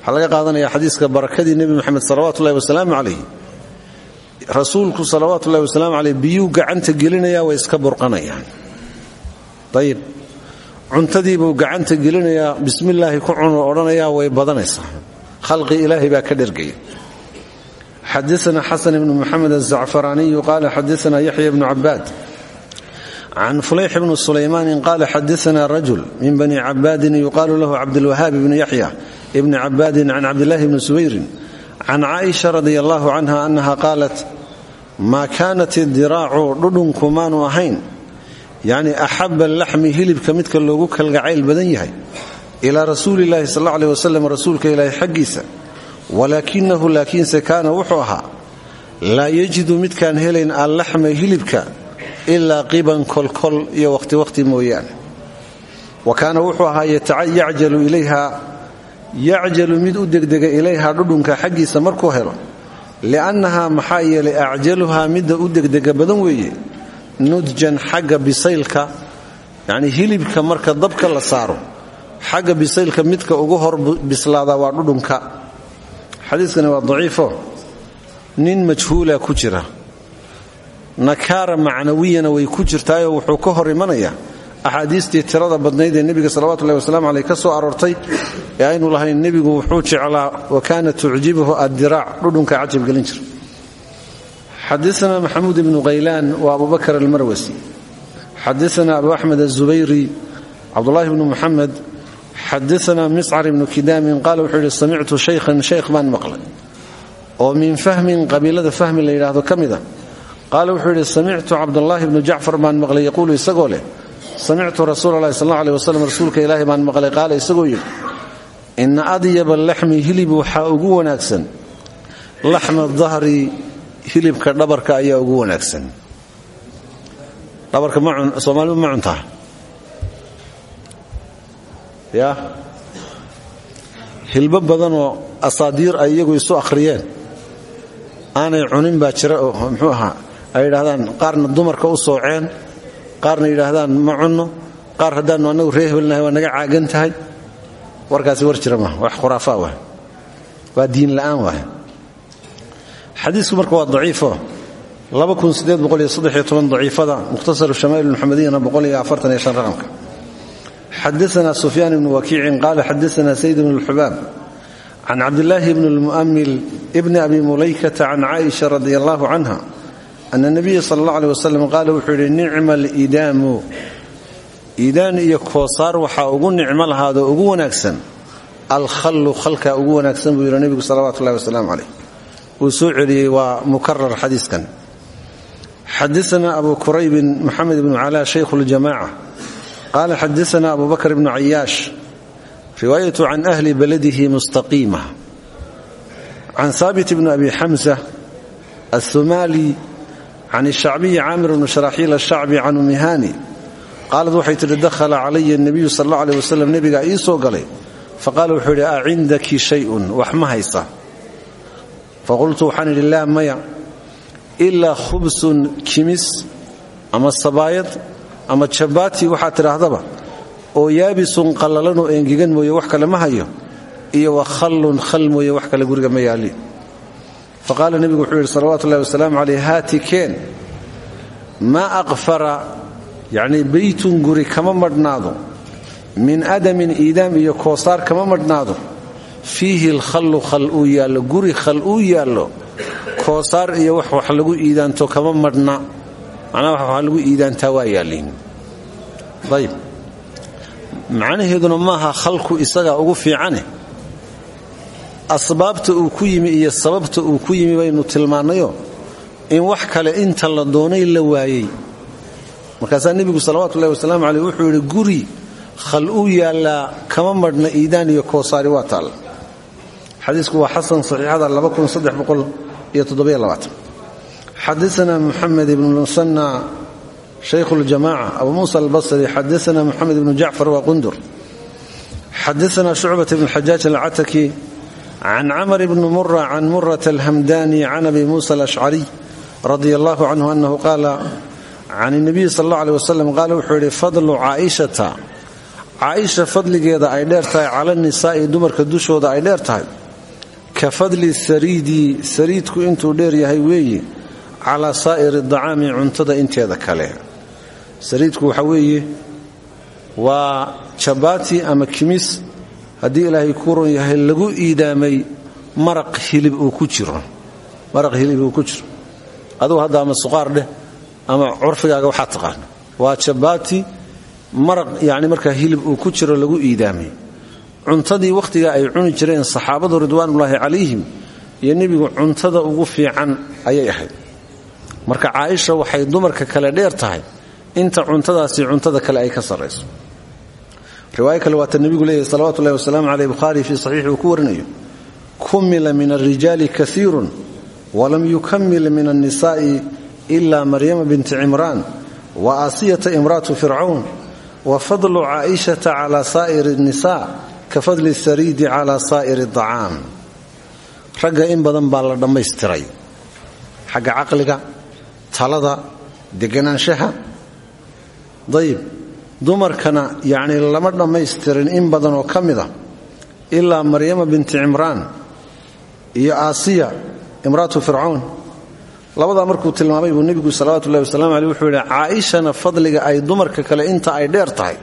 Waxaa laga qaadanaya xadiiska barakadii nebi moxamed salawaatu ullahi wasalaamu calayh rasuulku salawaatu ullahi wasalaamu caleyh biyuu gacanta gelinayaa way iska burqanayaan. Ayib cuntadiibuu gacanta gelinayaa bismillaahi ku cuno odhanayaa way badanaysaa khalqi ilaahay baa ka dhergaya xadaana xasan ibnu muxamed azacfaraaniyu qaala xadaana yaxya ibnu cabaad can fulayx bni sulaymanin qaala xadaana rajul min bani cabaadin yuqaalu lahu cabdilwahaab ibnu yaxya ibni cabaadin can cabdillaahi bni subayrin can caaisha radia allahu canha annaha qaalat maa kaanat idiraacu dhudhunku maanu ahayn? Yacni axaba laxmi hilibka midka loogu kalgacayl badan yahay ilaa rasuuliillaahi sal aleh wasalam rasuulka ilaahi xaggiisa. Walaakinahu laakiinse kaana wuxuu ahaa laa yajidu midkaan helayn allaxma hilibka ilaa qiban kolkol iyo waqhti waqhti mooyaane. Wa kaana wuxuu ahaa yacjalu ilayha yacjalu mid u degdega ilayha dhudhunka xaggiisa markuu helo. Li'annahaa maxaa yeelay acjaluhaa midda u degdega badan weeye nudjan xagga bisaylka yacnii hilibka marka dabka la saaro xagga bisaylka midka ugu hor bislaada waa dhudhunka. Xadiiskani waa daciifo. Nin majhuula ku jira. Nakaara macnawiyana way ku jirtaayoo wuxuu ka hor imanayaa axaadiistii tirada badnayd ee nebiga salawatullahi wasalamu caleyh ka soo aroortay ee aynu lahayn nebigu wuxuu jeclaa wa kaana tucjibuhu addiraac dhudhunka cajabgelin jira. Xadaana maxamuud ibnu khaylaan wa abu bakr almarwasi. Xadaana abu axmed azubayri cabdulahi bnu muxamed xadaana miscar ibnu kidaamin qaala wuxuu yidhi samictu shaykhan shaykh baan maqlay oo min fahmin qabiilada fahmi la yidhaahdo ka mid a qaala wuxuu yidhi samictu cabdallaahi bnu jacfar baan maqlay yaquulu isagoo leh samictu rasuula allahi sal aleh wasalam rasuulka ilaahi baan maqlay qaala isagoo yidhi inna adyaba laxmi hilib waxaa ugu wanaagsan laxma dahri hilibka dhabarka ayaa ugu wanaagsan ya. Hilbo badanoo asaadiir ay iyagu isu akhriyeen. Aanay cunin baa jira oo muxuu ahaa ay yidhaahdaan qaarna dumarka u sooceen qaarna yidhaahdaan ma cunno qaar haddaannu annagu ree waa naga caagan tahay. Warkaasi war jira maaha wax khuraafaa waay. Waa diin la'aan waay. Xadiisku marka waa daciifo daciifada mukhtasaru shamaa'il muxamediyana raqamka xadaana sufyaan ibnu wakiicin qaala xadaana sayd bn lxubaab can cabdillaahi bni lmu'amil bni abi mulaykata can caaisha radi allahu canha ana nabiya sal allah aleh wasalam qaala wuxuu yidhi nicma alidaamu iidaan iyo koosaar waxaa ugu nicmo lahaadoo ugu wanaagsan alkhallu khalkaa ugu wanaagsan buu yidhi nebigu salawatu ullahi wasalaamu caleyh wuu soo celiyey waa mukarar xadiiskan xadaana abu quraybin moxamed ibnu cala shaykhu ljamaca qaala xadaana abu bakr ibnu cayaash riwaayatu can ahli baladihi mustaqiima can haabit bni abi xamsa aلhumaali can shacbiyi caamir bni sharaxiil ashacbi can umihani qaalad waxay tidhi dakhala calaya nebiyu sal alla aleh wasalam nebigaa ii soo galay faqaala wuxuu yidhi a cindaki shayun wax ma haysa faqultu waxaan idhi laa maya ilaa khubsun kimis ama sabaayad ama jabaati waxaad tidhaahdaba oo yaabisun qallalanoo engegan mooye wax kale ma hayo iyo wa khallun khal mooye wax kale guriga ma yaalli. Faqaala nebigu wuxuu yidhi salawatu ullahi wasalaamu haati keen maa aqfara yacnii beytun guri kama madhnaado min adamin iidaam iyo koosaar kama madhnaado fiihi lkhallu khal uu yaallo guri khal uu yaallo koosaar iyo wax wax lagu iidaanto kama madhna macnaha lagu iidaantaa waa yaalliin ayb macnaheeduna maaha khalku isagaa ugu fiicane. Asbaabta uu ku yimi iyo sababta uu ku yimi baynu tilmaannayo in wax kale inta la doonay la waayey. Markaasaa nebigu salawatullahi wasalaamu caleyh wuxuu yidhi guri khal uu yaallaa kama madhna iidaan iyo koosaari waa taalla xadiisku waa xasan saxiixada xadaana muxamed ibnu musanna shaykhu ljamaca abu muusa albasri xadaana muxamed ibnu jacfar waa qundur xadaana shucbat bn xajaaj alcataki can camr bni mura can murat alhamdani can abi muusa alashcariy radia allahu canhu anahu qaala can nabiyi sal alla aleh wasalam qaala wuxuu yidhi fadlu caaishata caaisha fadligeeda ay dheer tahay cala nisaa'i dumarka dushooda ay dheer tahay ka fadli sariidi sariidku intuu dheer yahay weeye calaa saa'iri dacaami cuntada inteeda kale. Sariidku waxa weeye waa jabaati ama kimis. Haddii ilaahay ku ron yahay lagu iidaamay maraq hilib uu ku jiro. Adugu hadda ama suqaar dheh ama curfigaaga waxaa taqaana waa jabaati maraq yacni markaa hilib uu ku jiro lagu iidaamay. Cuntadii wakhtigaa ay cuni jireen saxaabadu ridwaanullaahi calayhim iyo nebigu cuntada ugu fiican ayay ahayd marka caaisha waxay dumarka kale dheer tahay. Inta cuntadaasi cuntada kale ay ka sarrayso. Riwaayo kale waata nebigu leeyahy salawatullahi wasalaamu caleyh bukhaari fii saxiixi uu ku warinayo kumila min alrijaali kaiirun walam yukamil min annisaa'i ila maryama binti cimraan wa aasiyata imraatu fircawn wa fadlu caaishata cala saa'iri nisa ka fadli sariidi cala saa'iri acaam ragga in badan baa la dhammaystiray. Xagga caqliga talada deganaanshaha dayib dumarkana yacnii lama dhammaystirin in badan oo ka mid a ilaa maryama binti cimraan iyo aasiya imraatu fircawn labadaa markuu tilmaamay buu nebigu salawatullahi wasalaamu caleyh wuxuu yidhi caaishana fadliga ay dumarka kale inta ay dheer tahay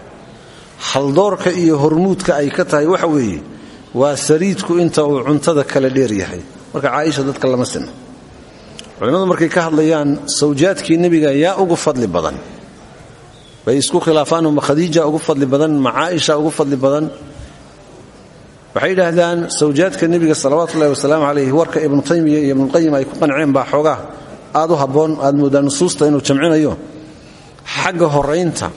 haldoorka iyo hormuudka ay ka tahay waxa weeye waa sariidku inta uu cuntada kale dheer yahay. Marka caaisha dadka lama sinna culimmadu markay ka hadlayaan sawjaadkii nebiga yaa ugu fadli badan bay isku khilaafaan ma khadiija ugu fadli badan ma ugu fadli badan. Waxay yidhaahdaan sawjaadka nebiga salawaatullahi wasalaamu calayh warka ibnu taymiya iyo ibnuqayim ay ku qanceen baa xoogaa aad u habboon aad moodaa nusuusta inuu jamcinayo. Xagga horaynta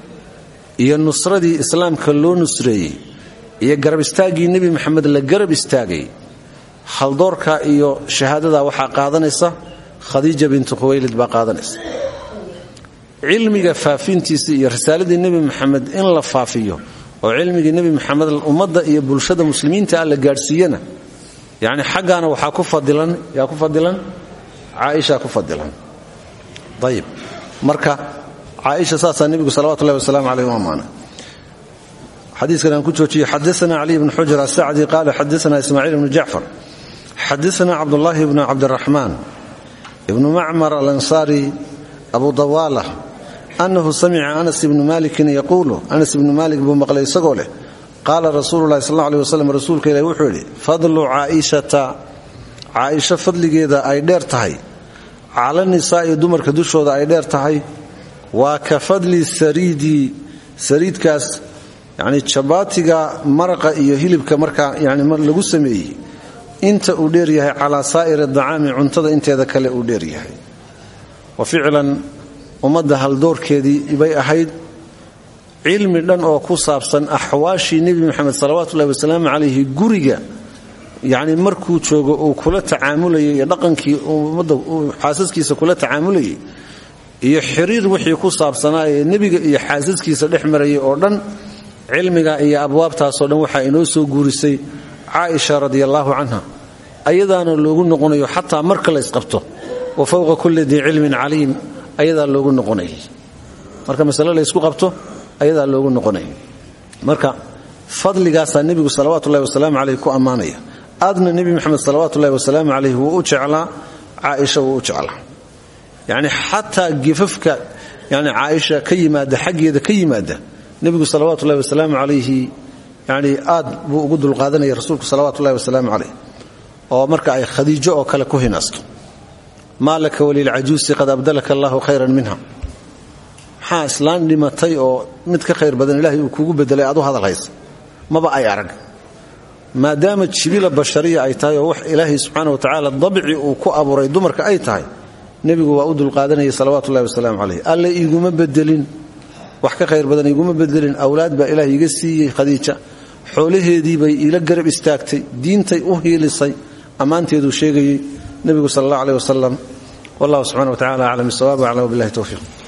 iyo nusradii islaamka loo nusreeyey iyo garab istaaggii nebi maxamed la garab istaagay haldoorka iyo shahaadada waxaa qaadanaysa khadiija bintu khuwaylid baa qaadanaysa. Cilmiga faafintiisa iyo risaaladii nebi maxamed in la faafiyo oo cilmigii nebi maxamed ummadda iyo bulshada muslimiinta ah la gaadhsiiyana yacni xaggaana waxaa ku fadilan yaa ku fadilan caaisha ku fadilan ayib marka caaisha saasaa nebigu salawatullahi wasalaamu caleyh u ammaanay xadiiskan aan ku joojiye xadaana cali bn xujr asacdi qaala xadaana ismaaciil bnu jacfar xadaana cabdullaahi bnu cabdiraxmaan ibnu macmar alansaari abu dawaala annahu samica anas ibnu malikin yaquulu anas ibnu maalik buu maqlay isagoo leh qaala rasuulu lahi sal aleh waslm rasuulka ilahi wuxuu yidhi fadlu caaishata caaisho fadligeeda ay dheer tahay cala nisaa'i dumarka dushooda ay dheer tahay waa ka fadli sariidi sariidkaas yacni jabaatiga maraqa iyo hilibka markaa yani lagu sameeyey inta uu dheer yahay calaa saa'iri dacaami cuntada inteeda kale uu dheer yahay. Wa ficlan ummadda haldoorkeedii bay ahayd cilmi dhan oo ku saabsan axwaashii nebi moxamed salawaatullahi wasalaamu calayhi guriga yacni markuu joogo uu kula tacaamulayay iyo dhaqankii ummadda xaasaskiisa kula tacaamulayay iyo xiriir wixii ku saabsanaa ee nebiga iyo xaasaskiisa dhex oo dhan cilmiga iyo abwaabtaasoo dhan waxaa inoo soo guurisay caaisha radia allaahu canha ayadaana loogu noqonayo xataa marka la ysqabto wa fowqa kulli dii cilmin caliim ayadaa loogu noqonayay marka masale laysku qabto ayadaa loogu noqonaya marka fadligaasaa nebigu salawatullahi wasalaamu caleyh ku ammaanaya aadna nebi moxamed salawatullahi wasalaamu caleyh wuu u jeclaa caaisha wuu u jeclaa. Yacni xataa yani caaisha ka yimaada xaggeeda ka yimaada nebigu salawaatullahi wasalaamu yani aad buu ugu dulqaadanaya rasuulku salawatullahi wasalaamu caleyh oo marka ay khadiijo oo kale ku hinaasto. Maa laka walilcajuusi qad abdalaka allahu khayran minha. Maxaa islaan dhimatay oo mid ka khayr badan ilaahay uu bedelay aad u hadal haysa maba ay arag. Maadaama jibila bashariya ay tahay wax ilaahay subxaana wa tacaala dabci uu ku abuuray dumarka ay tahay nebigu waa u dulqaadanayay salawatullahi wasalaamu calayh alle iguma bedelin. Wax ka khayr badan iguma bedelin. Awlaad baa ilaah iga siiyey khadiija. Xoolaheedii bay iila garab istaagtay. Diintay u hiilisay ammaanteeduu sheegayey nebigu sal allah aleh wasalam wallahu subxana wa tacala aclam bisawaab aclam billahi towfiiq